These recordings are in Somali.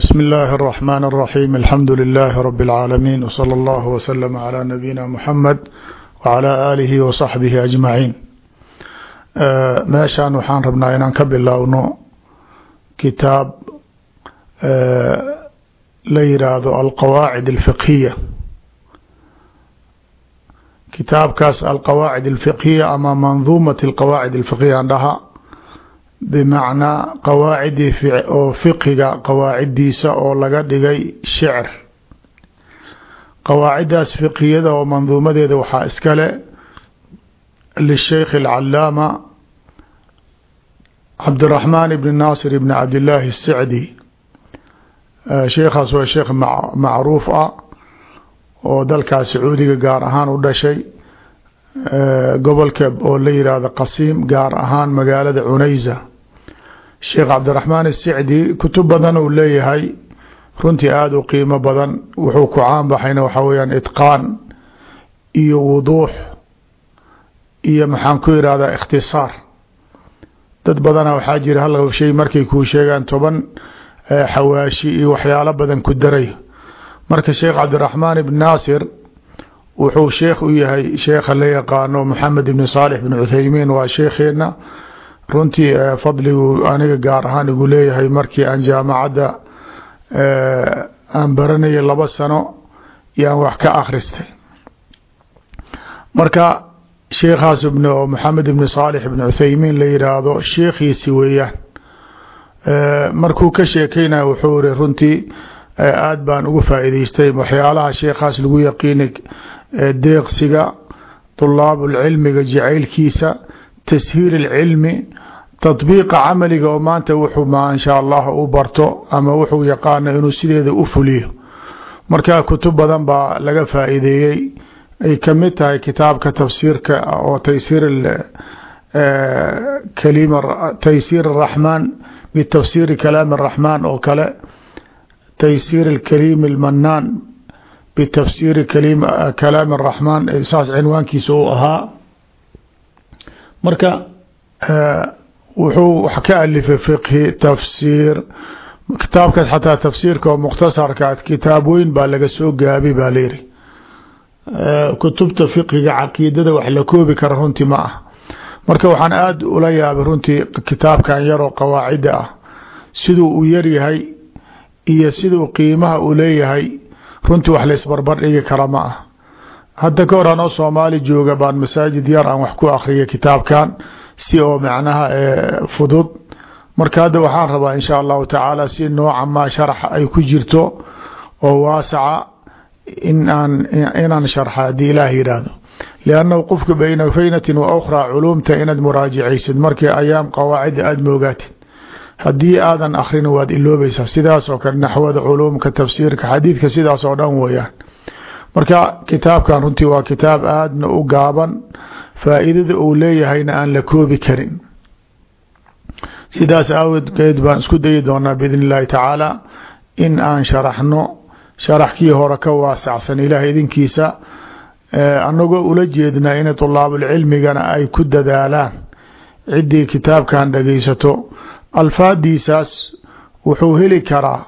بسم الله الرحمن الرحيم الحمد لله رب العالمين وصلى الله وسلم على نبينا محمد وعلى آله وصحبه أجمعين meeshaan waxaan rabnaa inaan ka bilowno kitaab la yiraahdo alqawaacid alfiqhiya kitaabkaas alqawaacid alfiqhiya ama manduumat alqawaacid alfiqhiya aan dhaha bimacnaa qawaacidii oo fiqiga qawaaciddiisa oo laga dhigay shicr. Qawaaciddaas fiqhiyada oo manduumadeeda waxaa iskale lisheykh alcalaama cabdiraxmaan ibni naasir ibni cabdillaahi asicdi sheekhaas waa sheekh macruuf ah oo dalkaas sacuudiga gaar ahaan u dhashay. Gobolka oo la yiraahdo qasiim gaar ahaan magaalada cunaysa sheekh cabdiraxmaan asicdi kutub badan uu leeyahay. Runtii aada u qiimo badan. Wuxuu ku caan baxayna waxaa weyaan itqaan iyo wuduux iyo maxaan ku irahdaa ikhtisaar. Dad badana waxaa jira hal shay markay kuu sheegaan toban xawaashi iyo waxyaalo badan ku daray. Marka sheekh cabdiraxmaan ibn naasir wuxuu sheekh u yahay sheekha la yaqaano maxamed ibn saalix bin cuthaymiin waa sheekheena runtii fadligu aniga gaar ahaan igu leeyahay markii aan jaamacadda aan baranayay laba sano yaan wax ka akhristay. Marka sheekhaas ibn maxamed ibn saalix ibn cuthaymiin la yiraahdo sheekhiisi weeyaan. Markuu ka sheekeynaya wuxuu iri runtii aada baan ugu faa'iideystay waxyaalaha sheekhaas lagu yaqiinay deeqsiga طulaabulcilmiga jacaylkiisa tashiir اlcilmi taطbiiqa camaliga oo maanta wuxuu ma insha allah u barto ama wuxuu yaqaano inuu sideeda u fuliyo marka kutub badan baa laga faa'iideeyey ay kamid tahay kitaabka tafsiirka oo taysiir kalima taysiir الraxmaan bitafsiiri kalaam الraxmaan oo kale taysiir اkaliim اlmanaan bitafsiiri kalaam الraxmaan saas cinwaankiisa u ahaa marka wuxuu wax ka alifay fiqhi tafsiir. Kitaabkaas xataa tafsiirka oo mukhtasarka kitaab weyn baa laga soo gaabay baa layiri kutubta fiqhiga caqiidada wax la koobi kara runtii ma ah. Marka waxaan aada ula yaabay runtii kitaabkan yaroo qawaacida ah. Siduu u yaryahay iyo siduu qiimaha u leeyahay runtii wax laisbarbar dhigi kara ma ah hadda ka hor anoo soomaali jooga baan masaajid yar aan wax ku akhriyay kitaabkan si oo macnaha fudud. Marka hadda waxaan rabaa insha allahu tacaala si nooca maa sharaxa ay ku jirto oo waasaca in aan inaan sharxa haddii ilaah yidhaahdo liannahu qofka bayna faynatin wa ukhraa culuumta inaad muraajacaysid markii ayaam qawaacida aada moogaatid haddii aadan akrin waad iloobaysaa sidaas oo kale naxwada culuumka tafsiirka xadiidka sidaas oo dhan weeyaan marka kitaabkan runtii waa kitaab aadna u gaaban faa'iidada uu leeyahayna aan la koobi karin. Sidaas aawadeed baan isku dayi doonaa biidn illaahi tacaala in aan sharaxno. Sharaxkii hore ka waasacsan ilaah idinkiisa anagoo ula jeednaa inay tulaabulcilmigana ay ku dadaalaan. Ciddii kitaabkan dhagaysato alfaadiisaas wuxuu heli karaa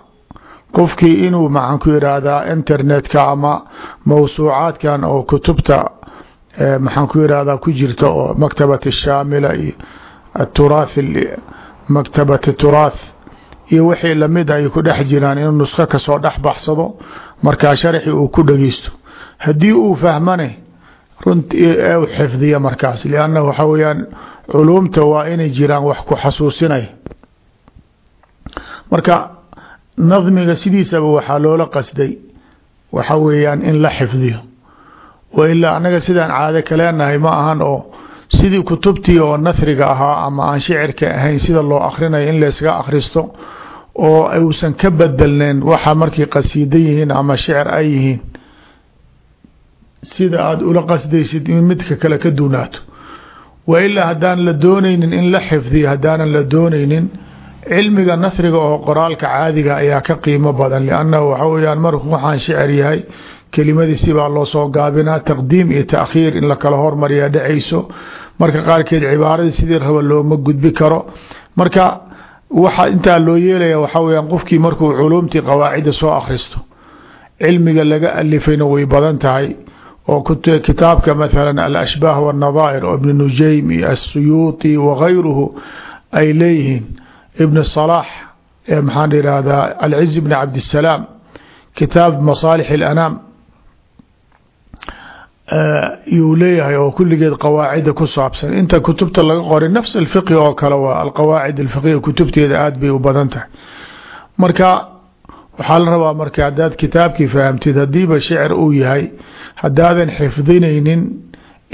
qofkii inuu maxaan ku yidhaahdaa internetka ama mawsuucaadkan oo kutubta maxaan ku yidhahdaa ku jirta oo maktabat shaamila iyo aturaath maktabat turaath iyo wixii la mid ay ku dhex jiraan inuu nusqo ka soo dhex baxsado markaa sharxi uu ku dhageysto haddii uu fahmane runtii u xifdiya markaas lianna waxa weyaan culuumta waa inay jiraan wax ku xasuusinay. Marka nadmiga sidiisaba waxaa loola qasday waxa weeyaan in la xifdiyo. Wa ilaa anaga sidaan caado kaleenahay ma ahan oo sidii kutubtii oo nathriga ahaa ama aan shicirka ahayn sida loo akhrinayo in layskaga akhristo oo uusan ka bedelneen waxa markay qasiida yihiin ama shicir ay yihiin. Sida aada ula qasdaysid in midka kale ka duunaato. Wa ilaa haddaan la doonaynin in la xifdiyo haddaanan la doonaynin cilmiga nathriga oo qoraalka caadiga ayaa ka qiimo badan liannahu waxa weyaan markuu waxaan shicir yahay kelimadii baa loo soo gaabinaa taqdiim iyo taakhiir in la kala hormariyaa dhacayso. Marka qaarkeed cibaaradii sidii raba looma gudbi karo. Marka waxa intaa loo yeelaya waxaa weyaan qofkii markuu culuumtii qawaacida soo akhristo cilmiga laga alifayna way badan tahay. Oo kitaabka mathala alashbaah wاnadaa'ir oo ibn nujaym iyo asuyuuطi wagayruhu ay leeyihiin ibn ee maxaan ihahdaa alciz bn cabdisalaam kitaab masaalix اlanaam yuu leeyahay oo kulligeed qawaacida ku saabsan. Inta kutubta laga qoray nafs alfiqhi oo kale waa alqawaacid alfiqhiya kutubteeda aada bay u badan tahay. Marka waxaa la rabaa marka haddaad kitaabkii fahamtid haddiiba shicir uu yahay haddaadan xifdinaynin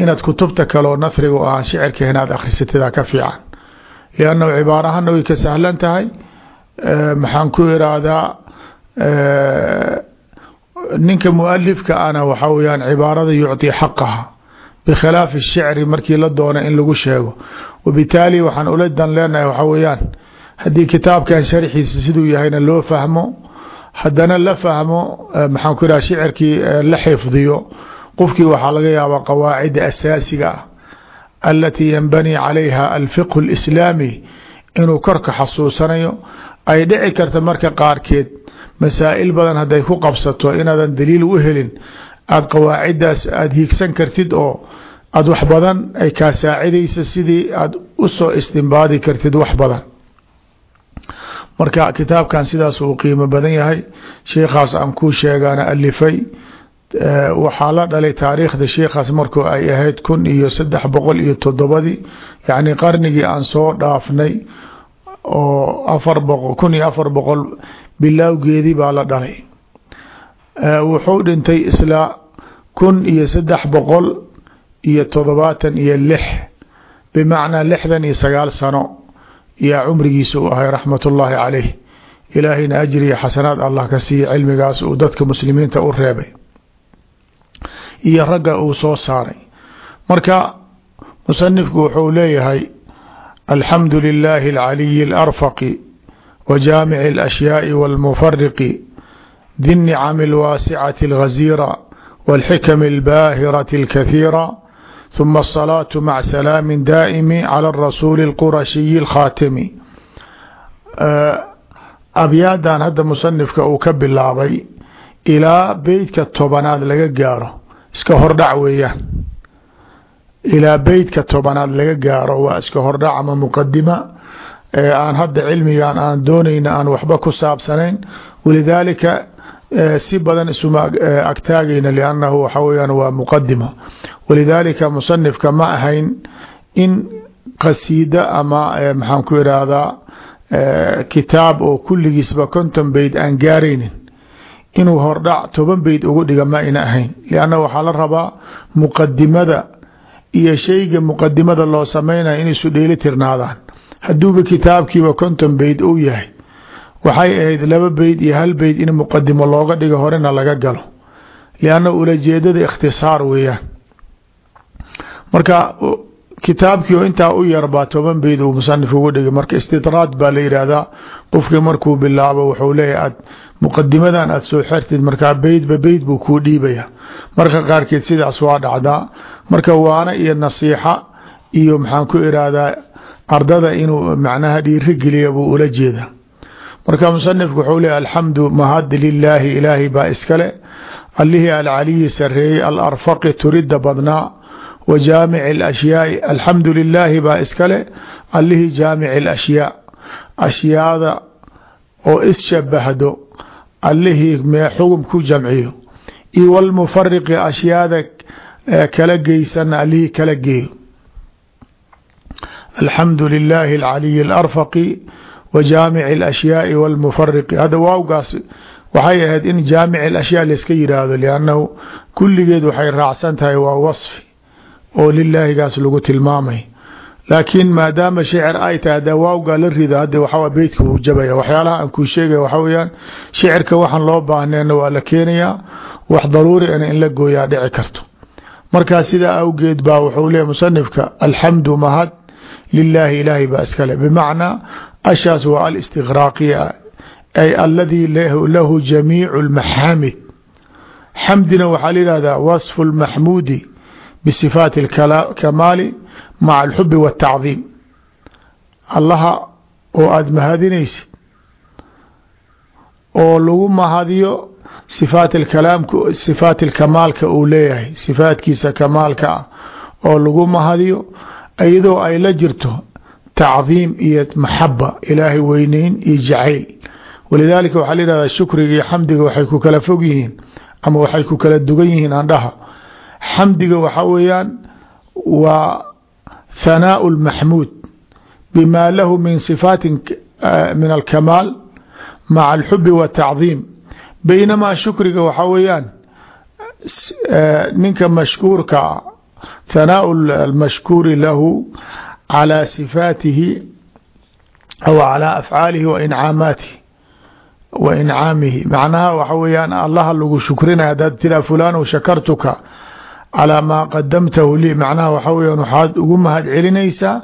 inaad kutubta kaleoo nahriga o ah shicirka inaad akhrisatidaa ka fiican liannahu cibaarahana way ka sahlan tahay maxaan ku iraahdaa ninka mualifka ana waxaa weyaan cibaarada yucطi xaqaha bikhilaafi الshicri markii la doono in lagu sheego wabitaali waxaan ula dan leenahay waxaa weyaan haddii kitaabkan sharxiisa siduu yahayna loo fahmo haddana la fahmo maxaan ku iraha shicirkii la xifdiyo qofkii waxaa laga yaabaa qawaacida asaasiga ah alatii yanbani calayha alfiqhu اlislaami inuu korka xasuusanayo ay dhici karta marka qaarkeed masaa'il badan hadday ku qabsato inaadan daliil u helin aada qawaaciddaas aada hiigsan kartid oo aada wax badan ay kaa saacidaysa sidii aada u soo istimbaadi kartid wax badan marka kitaabkan sidaas uu qiimo badan yahay sheikhaas aan kuu sheegaana alifay waxaa la dhalay taariikhda sheikhaas markuu ay ahayd kun iyo saddex boqol iyo toddobadii yacni qarnigii aan soo dhaafnay oo afar boqo kun iyo afar boqol bilowgeedii baa la dhalay. Wuxuu dhintay isla kun iyo saddex boqol iyo toddobaatan iyo lix bimacnaa lixdan iyo sagaal sano yaa cumrigiisa u ahay raxmat ullaahi caleyh ilaahayna ajriya xasanaad allah ka siiya cilmigaas uu dadka muslimiinta u reebay iyo ragga uu soo saaray marka musanifku wuxuu leeyahay alxamdu lilaahi alcaliyi alarfaqi wa jaamici alashyaai walmufariqi di الnicami alwaasicati alghaziira walxikami albaahirati alkathiira ثuma الصلاaة mع سلاam daaئm عlى الrasuul الqurashiyi الkhaatimi abyaadan hadda musanifka uu ka bilaabay ilaa beytka tobanaad laga gaaro iska hordhac weeyaan ilaa beytka tobanaad laga gaaro waa iska hordhac ama muqadima aan hadda cilmigan aan doonayna aan waxba ku saabsanayn. Walidaalika si badan isuma agtaagayna liannahu waxa weyaan waa muqadima walidaalika musanifka ma ahayn in qasiida ama maxaan ku irahdaa kitaab oo kulligiisba konton beyd aan gaaraynin inuu hordhac toban beyd ugu dhiga ma ayna ahayn lianna waxaa la rabaa muqadimada iyo shayga muqadimada loo sameynaya in isu dheeli tirnaadaan. Hadduuba kitaabkiiba konton beyd uu yahay waxay ahayd laba beyd iyo hal beyd in muqadimo looga dhigo horena laga galo. Lianna ulajeedada ikhtisaar weeyaan. Marka kitaabkii oo intaa u yarbaa toban beyd uu musanif ugu dhigay. Marka istidraad baa la yidhaahdaa qofkii markuu bilaabo wuxuu leeyahy aad muqadimadan aada soo xertid markaa beydba beyd buu kuu dhiibaya. Marka qaarkeed sidaas waa dhacdaa. Marka waana iyo nasiixa iyo maxaan ku irahdaa ardada inuu macnaha dhiiri geliya buu ula jeeda marka musanifku wuxuu leeyahy alxamdu mahad lilaahi ilaahay baa iskale allihii alcaliyi sareeyey alarfaqi turida badnaa wa jaamici alashyaai alxamdu lilaahi baa iskale allihii jaamici alashyaa ashyaada oo isshabahdo allihii mee xugum ku jamciyo io walmufariqi ashyaada kala geysana allihii kala geeyo. Alxamdu lilaahi alcaliyi alarfaqi wa jaamici alashyaai walmufariqi hadda waawgaas waxay ahayd in jaamic alashyaa layska yidhaahdo liannahu kulligeed waxay raacsan tahay waa wasfi oo lilaahigaas lagu tilmaamay. Laakiin maadaama shicir ay tahay hadaa waawgaa la rido hadda waxaa beytka wuu jabaya. Waxyaalaha aan kuu sheegaya waxaa weyaan shicirka waxaan loo baahneenna waa la keenayaa. Wax daruuri ana in la gooyaa dhici karto. Markaa sidaa awgeed baa wuxuu leeyahy musanifka alxamdu mahad lilaahi ilaahay baa iskale bimacnaa ashaas waa alistiqraaqiya ay aladii lahu jamiicu lmaxaamid xamdina waxaa la yihahdaa wasfu lmaxmuudi bsifaati اkamaali maca alxubi waاtacdiim allaha oo aada mahadinaysid oo lagu mahadiyo sifaat alkalaamka sifaat alkamaalka uu leeyahay sifaatkiisa kamaalka ah oo lagu mahadiyo iyadoo ay la jirto tacdiim iyo maxaba ilaahay weyneyn iyo jacayl walidaalika waxaa la shukriga iyo xamdiga waxay ku kala fog yihiin ama waxay ku kala dugan yihiin andhaha xamdiga waxaa weeyaan waa hanaau lmaxmuud bima lahu min sifaati min alkamaal maca alxubi waatacdiim baynamaa shukriga waxaa weeyaan ninka mashkuurka hanaau almashkuuri lahu calى sifaatihi aw calى afcaalihi wa incaamaatihi wa incaamihi. Macnaha waxa weeyaan allaha lagu shukrinaya hadaad tiraa fulaan shakartuka calىa maa qadamtahu lii macnaha waxa weeyaan waxaad ugu mahad celinaysaa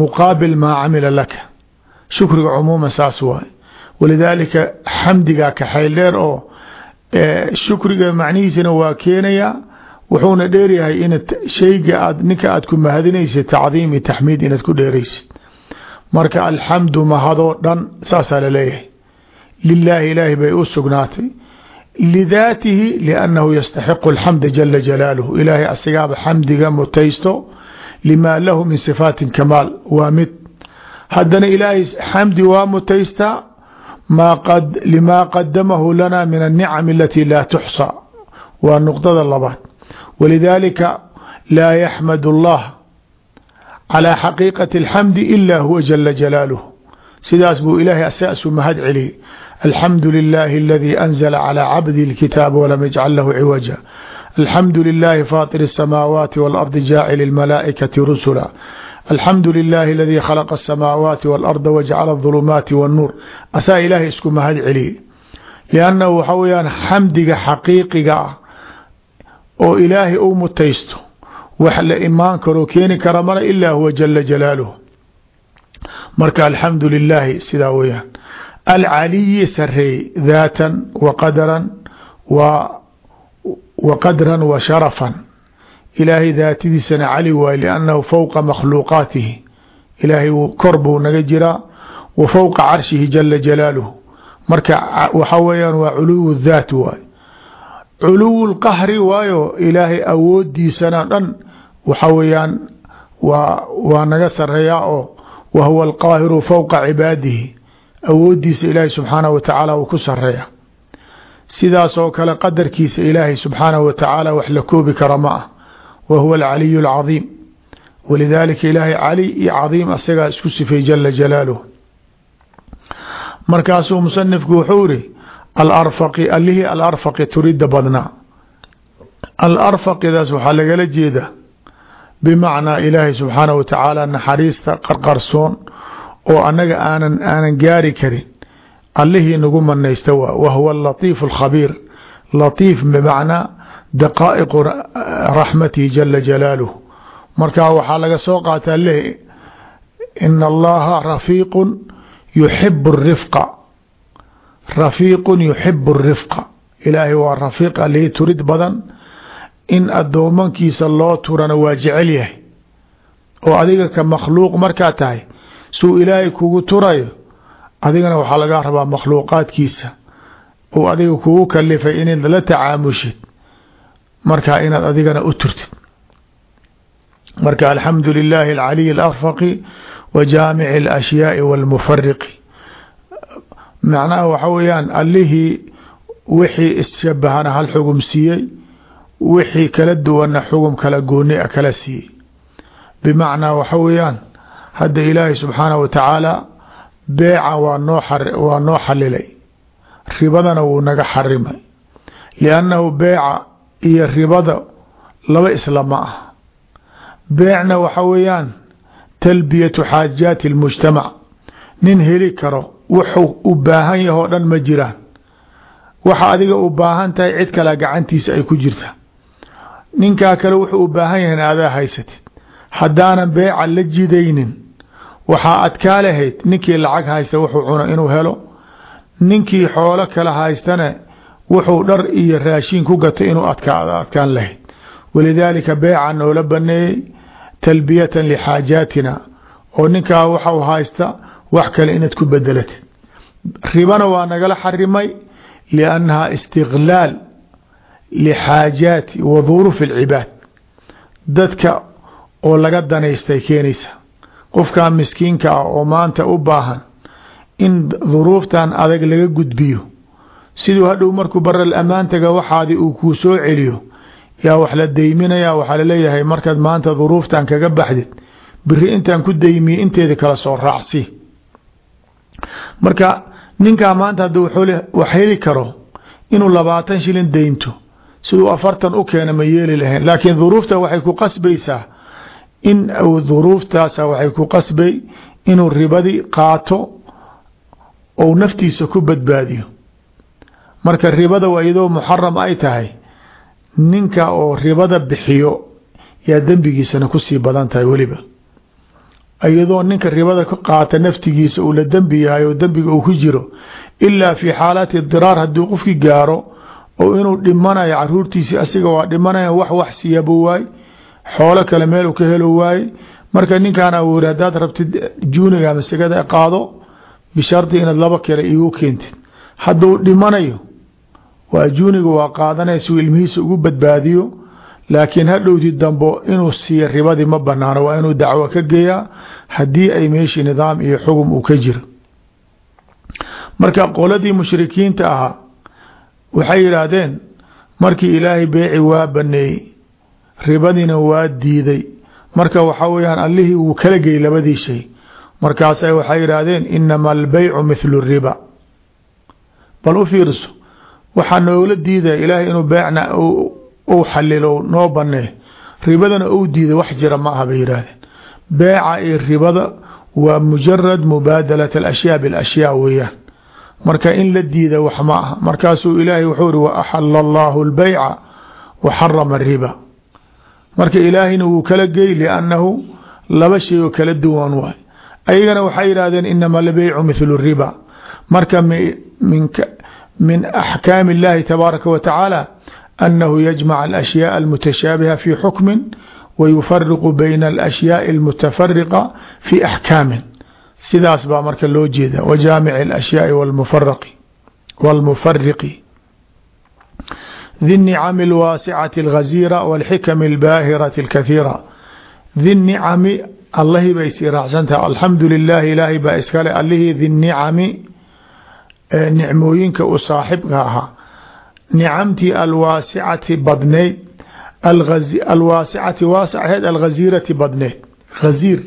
muqaabil maa camila laka shukriga cumuuma saas waay. Walidaalika xamdigaa ka xayl dheer oo shukriga macnihiisana waa keenayaa wuxuuna dheeryahay in shayga aad ninka aad ku mahadinaysid tacdiim iyo taxmiid inaad ku dheeraysid marka alxamdu mahadoo dhan saasaa la leeyahay lilaahi ilaahi bay u sugnaatay lidaatihi liannahu yastaxiqu alxamda jala jalaaluhu ilaahay asigaaba xamdiga mutaysto limaa lahu min sifaati kamaal waa mid haddana ilaahay xamdi waa mutaystaa limaa qadamahu lana min annicam alati laa tuxsa waa nuqdada labaad walidaalika laa yaxmad allah calaa xaqiiqati alxamdi ila huwa jala jalaaluh sidaas buu ilaahay asaasu mahad celiyey alxamdu lilaahi aladii anzla calى cabdihi اlkitaab walam yajcal lahu ciwaja alxamdu lilaahi faatir الsamaawaati walardi jaacil اlmalaa'ikati rusula alxamdu lilaahi aladii khalaqa الsamaawaati walarda wajcala الظulumaati wاnnuur asaa ilaahay isku mahad celiyey liannahu waxaa weyaan xamdiga xaqiiqiga ah oo ilaahay u mutaysto wax la imaan karoo keeni kara mala ilaa huwa jala jalaaluh marka alxamdu lilaahi sidaa weyaan alcaliyi sareey daatan wa qadaran wa qadran wa sharafan. Ilaahay daatadiisana cali waay liannahu fowqa makhluuqaatihi. Ilaahay kor buu naga jiraa wa fowqa carshihi jala jalaaluh marka waxaa weeyaan waa culuw daat waay. Culuw lqahri waayo ilaahay awoodiisana dhan waxa weeyaan waa waa naga sareeyaa oo wa huwa alqaahiru fowqa cibaadihi. Awoodiisa ilaahay subxaanahu wa tacaala uu ku sareeya sidaas oo kale qadarkiisa ilaahay subxaanahu wa tacaala wax la koobi kara ma ah. Wa huwa alcaliyu alcadiim. Walidaalika ilaahay cali iyo cadiim asagaa isku sifay jala jalaaluh markaasuu musanifku wuxuu iri alarfaqi allihii alarfaqi turida badnaa. Alarfaqidaas waxaa lagala jeeda bimacnaa ilaahay subxaanahu wa tacaala naxariista qarqarsoon oo annaga aanan aanan gaari karin allihii nagu manaysta waa wa huwa alatiifu alkhabiir latiif bimacnaa daqaa'iqu raxmatihi jala jalaaluh markaa waxaa laga soo qaataa leh ina allaha rafiiqun yuxibu rifqa. Rafiiqun yuxibu rifqa. Ilaahay waa rafiiq allihii turid badan in addoomankiisa loo turana waa jecel yahay. oo adiga ka makhluuq markaa tahay. suu ilaahay kugu turayo adigana waxaa lagaa rabaa makhluuqaadkiisa. uu adiga kugu kalifay inaad la tacaamushid. markaa inaad adigana u turtid. marka alxamdu lilaahi alcaliy alarfaqi wa jaamici alashyaai walmufariqi macnaha waxa weeyaan allihii wixii isshabahana hal xugum siiyey wixii kala duwanna xugum kala gooni a kala siiyey bimacnaa waxa weeyaan hadda ilaahay subxaanahu wa tacaala beeca waa noo waa noo xalilay ribadana wuu naga xarimay liannahu beeca iyo ribada laba isla ma ah beecna waxa weeyaan talbiyatu xaajaati اlmujtamac nin heli karo wuxuu u baahan yaho o dhan ma jiraan. Waxa adiga u baahan tahay cid kale gacantiisa ay ku jirta ninkaa kale wuxuu u baahan yahay in adaa haysatid. Haddaanan beeca la jidaynin waxaa adkaa lahayd ninkii lacag haysta wuxuu cuno inuu helo ninkii xoolo kale haystane wuxuu dhar iyo raashiin ku gato inuu adkaado adkaan lahayd. Walidaalika beeca noola baneeyey talbiyatan lixaajaatina oo ninkaa waxau haysta wax kale inaad ku bedelatid. Ribana waa nagala xarimay liannaha istiqlaal lixaajaati wa duruufi alcibaad. Dadka oo laga danaystay keenaysa. Qofkan miskiinka ah oo maanta u baahan in duruuftan adag laga gudbiyo. Siduu hadhow markuu baral ammaantaga waxaadi uu kuu soo celiyo. Yaa wax la deyminaya waxaa la leeyahay markaad maanta duruuftan kaga baxdid biri intaan ku deymiye inteeda kala soo raacsi. Marka ninkaa maanta hadda wax heli karo inuu labaatan shilin deynto siduu afartan u keena ma yeeli lahayn. Laakiin duruufta waxay ku qasbaysaa in duruuftaasa waxay ku qasbay inuu ribadii qaato ou naftiisa ku badbaadiyo. Marka ribada waa iyadoo muxaram ay tahay ninka oo ribada bixiyo yaa dembigiisana ku sii badan tahay weliba. Iyadoo ninka ribada ka qaata naftigiisa uu la dembi yahay oo dembiga uu ku jiro ilaa fi xaalaati diraar hadduu qofkii gaaro oo inuu dhimanayo caruurtiisii asiga waa dhimanaya wax wax siiyaba waay xoolo kale meel uu ka helo waaye marka ninkaan awori haddaad rabtid juuniga masagada qaado bishardi inaad laba kale igu keentid. Hadduu dhimanayo waa juuniga waa qaadanaya siuu ilmihiisa ugu badbaadiyo. Laakiin hadhowti dambo inuu siiyo ribadii ma banaano waa inuu dacwo ka geeyaa. Haddii ay meeshii nidaam iyo xugum uu ka jiro. Marka qoladii mushrikiinta ahaa waxay yidhaahdeen markii ilaahay beeci waa baneeyey ribadiina waa diiday. Marka waxa weyaan allihii wuu kala geyy labadii shay. Markaasay waxay yidhaahdeen inama albeycu mithlu riba. Bal u fiirso waxaa noola diidaya ilaahay inuu beecna u xalilo noo banee ribadana ou diiday wax jira ma aha bay yidhaahdeen. Beeca iyo ribada waa mujarad mubaadalat alashyaa bilashyaa weeyaan marka in la diida wax ma aha markaasuu ilaahay wuxuu ihi waaxala allahu albeyca wa xarama ariba marka ilaahayna wuu kala gey liannahu laba shay oo kala duwan waay ayagana waxay yidhahdeen inama albeycu mithlu riba marka min axkaami اllahi tabaaraka wa tacaala annahu yajmac alashyaء almutashaabiha fi xukmi wayufariqu bayna alashyaءi almutafariqa fi axkaamin sidaas baa marka loo jeeda wajaamic اlashyaءi wاlmufariqi di الnicami اlwaasicati اlghaziira wاlxikami اlbaahirati اlkathiira di nicami allahii bay sii raacsantaha alxamdu lilahi ilaahay baa iskale allihii di nicami nicmooyinka u saaxibka ahaa nicamtii alwaasicati badneyd alwaasicati waascaheed alghaziirati badneyd haziir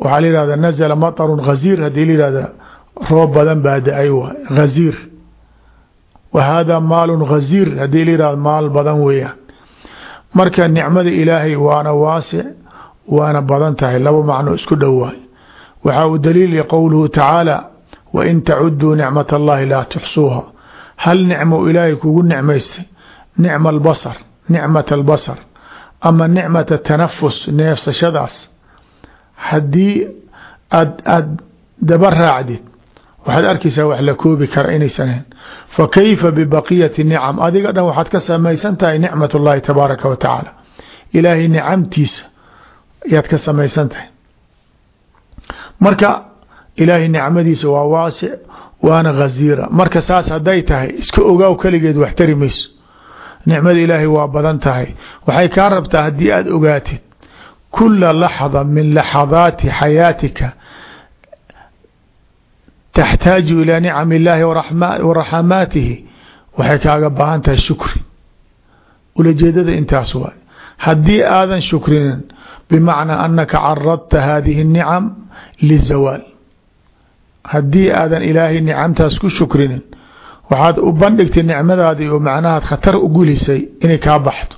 waxaa la yihahda nazla maطru ghaziir. Hadii la yihahda roob badan baa da'ay waay ghaziir. Wa hada maalu ghaziir. Hadii la yihahdo maal badan weeyaan. Marka nicmada ilaahay waana waasic waana badan tahay. Laba macno isku dhowaay waxaa u daliilya qowluhu tacaala wain tacuduu nicmat allahi laa tuxsuuha. Hal nicmo ilaahay kugu nicmaystay? Nicma albasar nicmat albasar. Ama nicmat atanafus neefsashadaas haddii aad aada daba raacdid waxaad arkaysaa wax la koobi kara inaysan ahayn fa kayfa bibaqiyati nicam adiga dhan waxaad ka samaysan tahay nicmat اllahi tabaaraka wa tacaala. Ilaahay nicamtiisa ayaad ka samaysan tahay. Marka ilaahay nicmadiisa waa waasic waana ghaziira. Marka saas hadday tahay iska ogaaw keligeed wax tari mayso. Nicmada ilaahay waa badan tahay. Waxay kaa rabtaa haddii aada ogaatid kula laxda min laxadaati xayaatika taxtaaju ilaa nicam illaahi waraxamaatihi waxay kaaga baahan tahay shukri ulajeedada intaas waay haddii aadan shukrinin bimacnaa anaka caradta hadihi الnicam lizawaal haddii aadan ilaahay nicamtaas ku shukrinin waxaad u bandhigtay nicmadaadii oo macnahaad khatar u inay kaa baxdo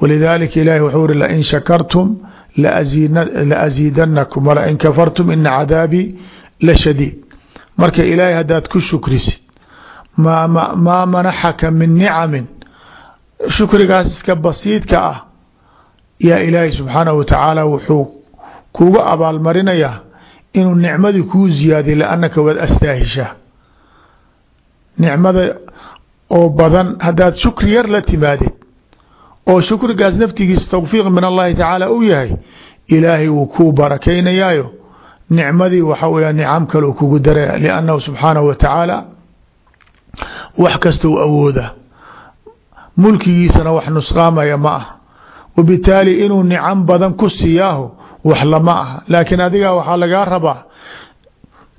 walidaalika ilahi wuxuu uri lain shakartum laasiidanakum walain kafartum ina cadaabii la shadiid marka ilaahay haddaad ku shukrisid maa manaxaka min nicamin shukrigaas iska basiidka ah yaa ilaahay subxaanahu wa tacaala wuxuu kugu abaalmarinayaa inuu nicmadii kuu ziyaadiy lanaka waad astaahishaa nicmada oo badan haddaad shukri yar la timaadid oo shukrigaas naftigiisa tawfiiq min allahi tacaala u yahay ilaahay wuu kuu barakaynayaayo. Nicmadii waxa weya nicam kale kugu daraya liannahu subxaanahu wa tacaala. Wax kasta u awooda. Mulkigiisana wax nusqaamaya ma ah. Wabitaali inuu nicam badan ku siiyaaho wax lama aha laakiin adiga waxaa lagaa rabaa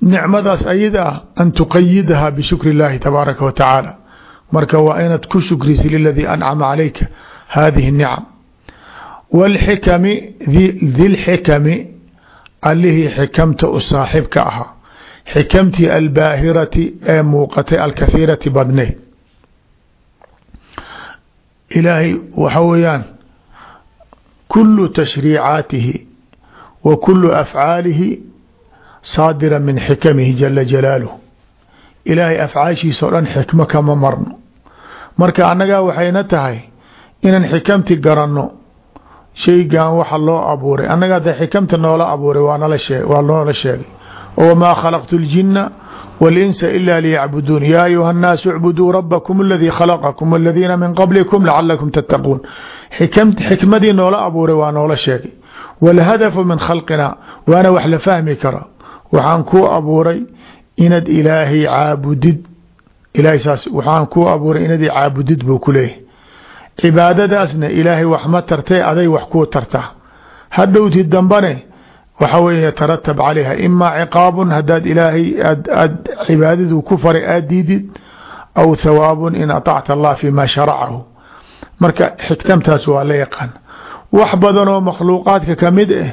nicmadaas ayada ah an tuqayidaha bishukri اllahi tabaaraka wa tacaala. Marka waa inaad ku shukrisa liladii ancama calayka hadihi الnicam wاlxikami di lxikami allihii xikamta u saaxibka ahaa xikamtii albaahirati ee muuqatay alkathiirati badneed ilaahay waxa weeyaan kulu tashriicaatihi wa kulu afcaalihi saadira min xikamihi jala jalaaluh ilaahay afcaashiisa o dhan xikmo kama marno marka annagaa waxayna tahay inaan xikamti garanno shaygan waxa loo abuuray annaga de xikamta noola abuuray waa noola sheegay wamaa khalaqtu اljina wاlinsa ila liyacbuduun ya ayuha الnaasu اcbuduu rabakum aladii khalaqakum aladiina min qablikum lacalakum tattaquun xikmadii noola abuuray waa noola sheegay wاlhadafu min khalqina waana wax la fahmi kara waxaan kuu abuuray inaad ilaahay caabudid ilahay saas waxaan kuu abuuray inaad caabudid buu ku leeyahay cibaadadaasna ilaahay wax ma tartee aday wax kuu tartaa hadhowti dambane waxa weeye yataratab calayha. Imaa ciqaabun hadaad ilaahay aad cibaadadu ku faray aad diidid aw thawaabun in aطacta allah fi ma sharacahu marka xiktamtaas waa la yaqaan. Wax badan oo makhluuqaadka ka mid ah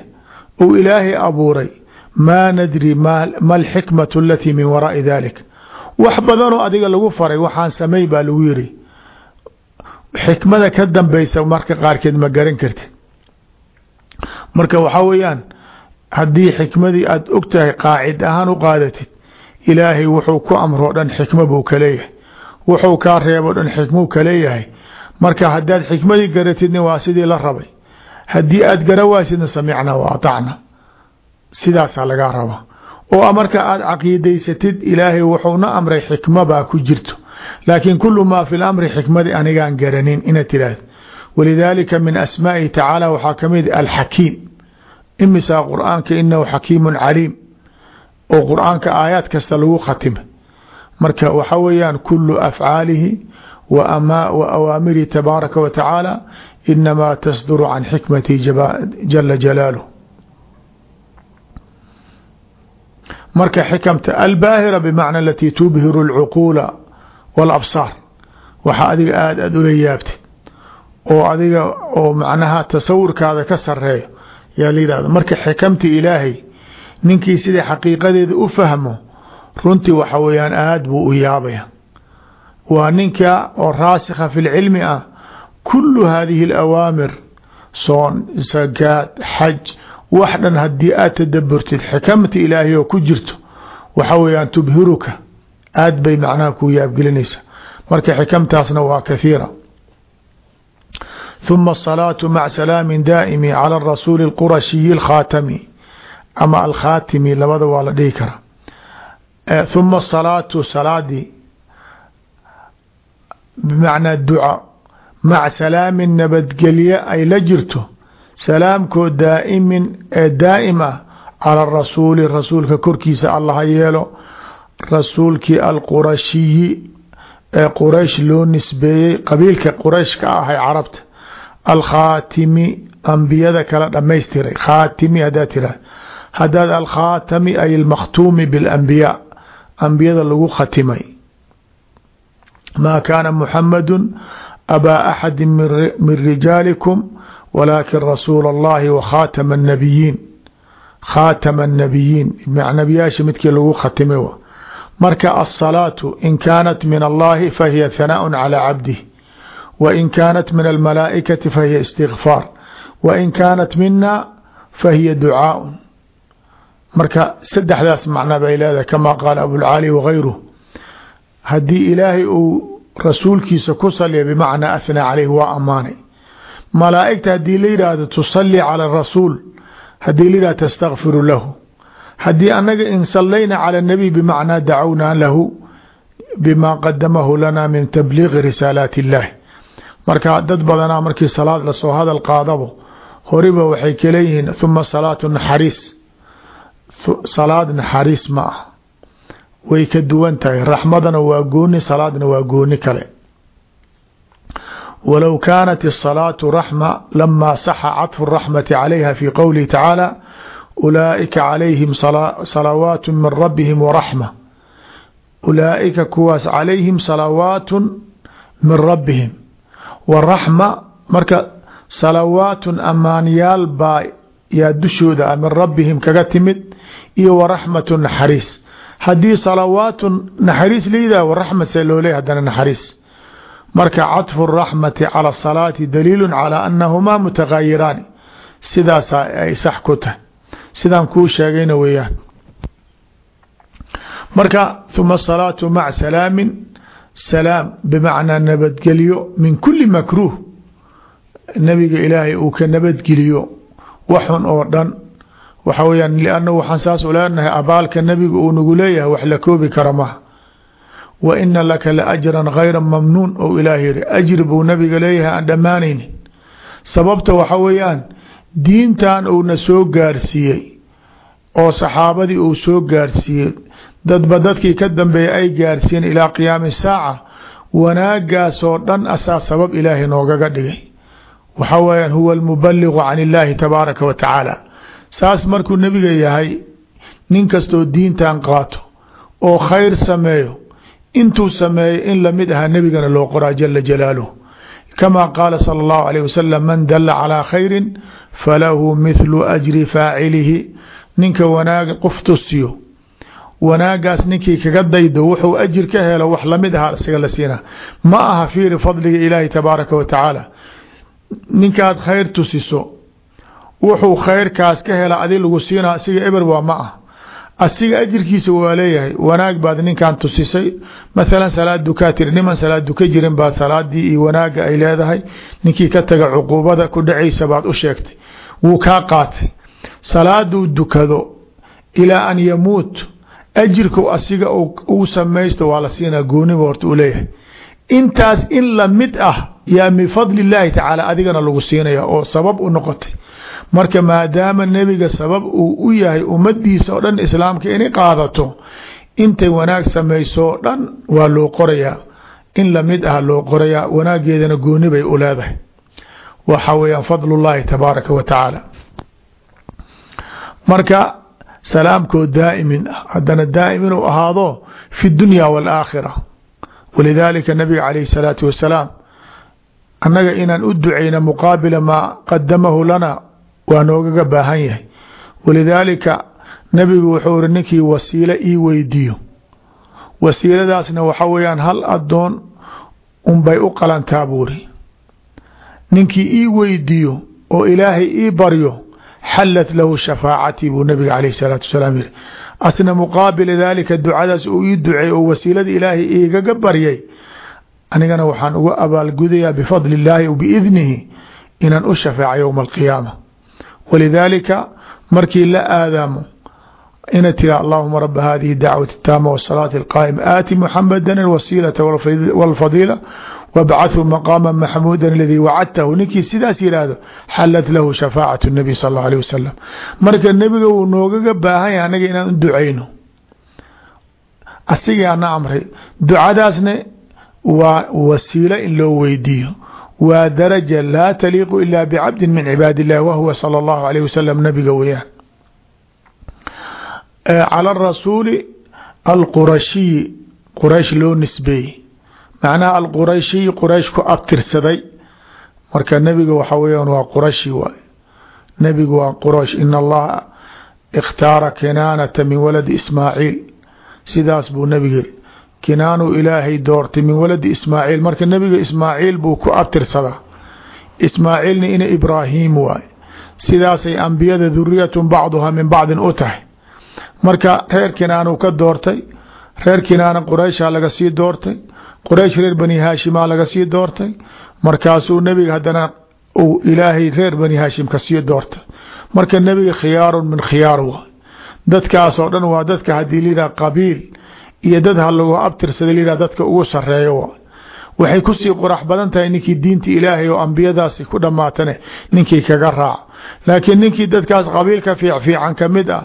uu ilaahay abuuray. Maa nadri ma alxikmatu alatii min waraai dalik wax badanoo adiga lagu faray waxaan samey baa lagu yiri xikmada ka dambeysa marka qaarkeed ma garan kartid marka waxaa weeyaan haddii xikmadii aada og tahay qaacid ahaan u qaadatid ilaahay wuxuu ku amroo dhan xikmo buu ka leeyahay. Wuxuu kaa reebo dhan xikmuu ka leeyahay. Marka haddaad xikmadii garatidna waa sidii la rabay. Haddii aada gara waysidna samicna wa atacna sidaasaa lagaa rabaa. Oo marka aada caqiidaysatid ilaahay wuxuuna amray xikmo baa ku jirto laakiin kulu maa fi lamri xikmadii anigaan garanin inaad tiraahdo walidaalika min asmaa'ihi tacaala waxaa ka mid alxakiim imisaa qur'aanka inahu xakiimun caliim oo qur'aanka aayaad kasta lagu khatima. Marka waxa weeyaan kulu afcaalihi wa awaamirihi tabaaraka wa tacaala inamaa tasduru can xikmatihi jala jalaaluh marka xikamta albaahira bimacna alatii tubhiru alcuquula wاlabsaar waxa adiga aada aada ula yaabtid oo adiga oo macnaha tasawurkaada ka sareeyo yaa la yihahda marka xikamti ilaahay ninkii sida xaqiiqadeeda u fahmo runtii waxa weeyaan aada buu u yaabaya. Waa ninka oo raasikha fi lcilmi ah kulu hadihi اlawaamir soon sagaad xaj wax dhan haddii aad tadaburtid xikamta ilaahay oo ku jirto waxa weeyaan tubhiruka aad bay macnaha ku yaabgelinaysa marka xikamtaasna waa kathiira ثuma الصلاaة mع سلاam dاa'mi calى الrasuul الqurashiyi الkhaatami ama alkhaatimi labada waa la dhihi karaa ثuma الصلاaةu salaadii bmacnaa duca mac salaami nabadgelye ay la jirto salaamkoo daaimin ee daa'im ah calى الrasuuli rasuulka korkiisa allaha yeelo rasuulkii alqurashiyi ee quraysh loo nisbeeyey qabiilka quraysh ka ahay carabta alkhaatimi ambiyada kala dhamaystiray khaatimi hadaad tiraah hadaad alkhaatami ay almakhtuumi biاlambiyaa ambiyada lagu khatimay. Maa kaana muxamadu abaa axadi min rijaalikum walaakin rasuula allahi wakhaatama annabiyiin khaatama annabiyiin nabiyaasha midkii lagu khatimay marka الصلاaة in kaanat min allahi fahiya hanاء calى cabdih wain kaanat min almalaaئikaةi fahiya اstigfaar wain kaanat mina fahiya ducaaء marka saddexdaas macna bay leedahay kama qaala abulcaali wagayruh haddii ilaahay uu rasuulkiisa ku saliya bimacnaa ahnaa caleyh waa ammaanay malaa'igta haddii la yidhaahdo tusalii calى rasuul haddii la yidhahdo tastakfiru lahu haddii anaga in salayna calى الnabiy bmacnaa dacownaa lahu bima qadamahu lana min tabliiqi risaalaati اllahi marka dad badanaa markii salaad lasoo hadal qaadabo horiba waxay kaleeyihiin huma salaatu naxariis salaad naxariis ma ah way ka duwan tahay raxmadana waa gooni salaadna waa gooni kale walow kaanat الصalaaةu raxma lama saxa caطfu الraxmati calayha fi qowlihi tacaala ulaaئika calayhim salawaat min rabbihim waraxma ulaaئika kuwaas calayhim salawaat min rabbihim waraxma marka salawaatun ammaanyaal baa yaa dushooda ah, min rabbihim kaga timid iyo waraxmatu naxariis. Haddii salawaatun naxariis layidhah waraxma see loo leeya hadana naxariis. Marka cadfu raxmati cala salaati daliilu calaa annahumaa mutagayiraani sidaasaa ay sax ku tahay sidaan kuu sheegayna weeyaan. Marka huma salaatu maca salaamin salaam bimacnaa nabadgelyo min kuli makruuh. Nabiga ilaahay uu ka nabadgeliyo waxun oo dhan. Waxa weyaan liannahu waxaan saas u leenahay abaalka nebiga uu nagu leeyahay wax la koobi kara maha wa ina laka la ajran hayra mamnuun ou ilaah yiri ajri buu nabiga leeyahay aan dhammaanaynin. Sababta waxa weeyaan diintan uuna soo gaarsiiyey oo saxaabadii uu soo gaarsiiyey dadba dadkii ka dambeeya ay gaarsiiyeen ilaa qiyaami saaca wanaagaasoo dhan asaa sabab ilaahay noogaga dhigay. Waxa weyaan huwa almubaligu can illaahi tabaaraka wa tacaala. Saas markuu nebiga yahay nin kastoo diintan qaato oo khayr sameeyo intuu sameeyo in la mid ahaa nebigana loo qoraa jala jalaaluh kama qaala sala allahu alayh wasalam man dala calaa khayrin falahu mithlu ajri faacilihi ninka wanaag qof tusiyo wanaagaas ninkii kaga daydo wuxuu ajir ka helo wax la mid ahaa isaga la siinaa ma aha fiiri fadliga ilaahi tabaaraka wa tacaala. Ninkaad khayr tusiso wuxuu khayrkaas ka hela adi lagu siinaa asiga eber ma ah asiga ajirkiisa waa leeyahay. Wanaag baad ninkan tusisay. Mathalan salaad dukaa tiri niman salaad duka jirin baad salaadii iyo wanaaga ay leedahay. Ninkii ka taga cuquubada ku dhacaysa baad u sheegtay. Wuu kaa qaatay. Salaaduu dukado ilaa an yamuut. Ajirku asiga uu samaysto waa la siinaa gooniba horta uu leeyahay. Intaas in la mid ah yaa min fadli illaahi tacaala adigana lagu siinaya oo sabab u noqotay marka maadaama nebiga sabab uu u yahay ummadiisa oo dhan islaamka inay qaadato intay wanaag samayso dhan waa loo qorayaa. In la mid ah loo qorayaa wanaageedana gooni bay u leedahay. Waxa weeyaan fadlu llaahi tabaaraka wa tacaala. Marka salaamkoo daa'imin ah haddana daa'im inuu ahaado fi dunya waalaakhira walidaalika nabiga calayhi salaatu wasalaam annaga inaan u ducayna muqaabila maa qadamahu lana waa noogaga baahan yahay. Walidaalika nabigu wuxuu iri ninkii wasiile ii weydiiyo. Wasiiladaasna waxa weeyaan hal adoon unbay u qalantaa buuri ninkii ii weydiiyo oo ilaahay ii baryo xalat lahu shafaacatii buu nabiga calayh salaatu wasalaam yiri asna muqaabila daalika ducadaas uu ii duceey oo wasiilada ilaahay igaga baryay. Anigana waxaan uga abaalgudayaa bifadli illaahi biidnihi inaan u shafeeca yowma alqiyaama walidaalika markii la aadaamo ina tira allahuma raba hadihi dacwati taama wasalaati alqaa'ima aati muxamadan alwasiilata walfadiila wabcathu maqaama maxmuuda aladii wacadtahu ninkii sidaas yidhaahdo xalat lahu shafaacatu nabi sal allau alih wasalam marka nebiga wuu noogaga baahan yahay anaga inaan u ducayno asigaana amray ducadaasna waa wasiilo in loo weydiiyo waa daraja laa taliiqu ila bicabdi min cibaad illahi wahuwa sala allahu alayh wasalam nabiga weeyaan cala arasuuli alqurashiyi quraysh loo nisbeeyey macnaha alqurashiyi quraysh ku abtirsaday marka nebiga waxa weeyaan waa qurashi waay nebigu waa quraysh in allaha ikhtaara kinaanata min waladi ismaaciil sidaas buu nebiga yiri kinaanuu ilaahay doortay min waladi ismaaciil. Marka nebiga ismaaciil buu ku abtirsadaa ismaaciilna ina ibraahiim waay. Sidaasay ambiyada duriyatun bacduhaa min bacdin u tahay. Marka reer kinaanuu ka doortay reer kinaana qurayshaa laga sii doortay. Quraysh reer bani haashimaa laga sii doortay. Markaasuu nebiga haddana uu ilaahay reer bani haashim ka sii doortay. Marka nebiga khiyaarun min khiyaar waay. Dadkaasoo dhan waa dadka haddii layidhaha qabiil iyo dad ha lagu abtirsada layidhah dadka ugu sareeyo waxay ku sii qurax badan tahay ninkii diinta ilaahay oo ambiyadaasi ku dhammaatane ninkii kaga raac. Laakiin ninkii dadkaas qabiilka fiicfiican ka mid ah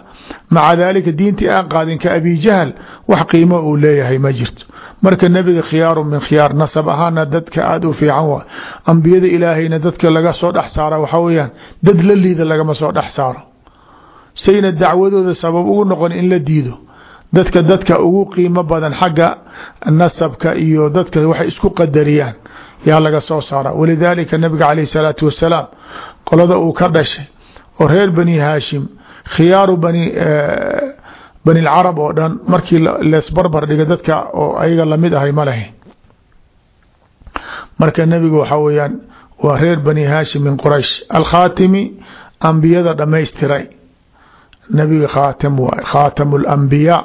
maca daalika diintii aan qaadin ka abijahl wax qiimo uu leeyahay ma jirto. Marka nebiga khiyaaru min khiyaar nasab ahaana dadka aada u fiican waa ambiyada ilaahayna dadka laga soo dhex saara waxaa dad la liida lagama soo dhex saaro. Sayna dacwadooda sabab ugu noqon in la diido dadka dadka ugu qiimo badan xagga nasabka iyo dadka waxay isku qadariyaan yaa laga soo saara. Walidaalika nabiga caleyh salaatu wasalaam qolada uu ka dhashay oo reer bani haashim khiyaaru bani bani lcarab oo dhan markii leesbarbar dhiga dadka oo ayaga la mid ahay ma lahayn marka nebigu waxaa weyaan waa reer bani haashim min quraysh. Alkhaatimi ambiyada dhamaystiray nebiga khaatam khaatamu a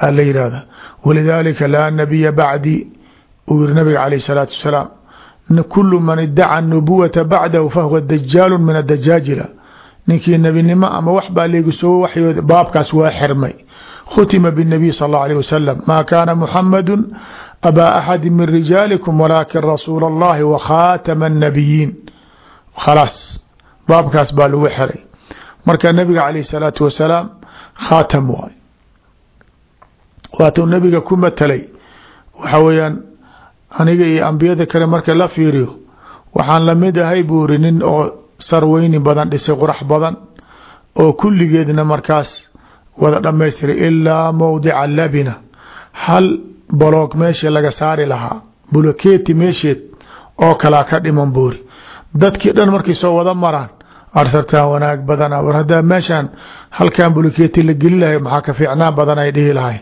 la yihahda walidaalika laa nabiya bacdi uu yiri nabiga caleyh salaatu wasalaam kulu man idaca nubuwata bacdahu fahuwa dajaalu min adajaajila ninkii nebinimo ama wax baa leegi soo waxyood baabkaas waa xirmay khutima bالnabiy sal اlه alيه wasalam ma kana muxamadu abaa axadi min rijaalikum walaakin rasuula اllahi wakhaatama الnabiyiin khalaas baabkaas baa lagu xiray marka nabiga caleyh الsalaatu wasalaam khaatam waay waatuu nabiga ku matelay waxa weeyaan aniga iyo ambiyada kale marka la fiiriyo waxaan la mid ahay buu iri nin oo sarweyni badan dhisay qurax badan oo kulligeedna markaas wada dhamaystiray ilaa mowdica labina. Hal boloog meeshii laga saari lahaa buloketi meesheed oo kalaa ka dhiman buuri dadkii dhan markay soo wada maraan arsartaan wanaag badana war haddaa meeshaan halkan buloketi la geli lahay maxaa ka fiicnaan badan ay dhihi lahay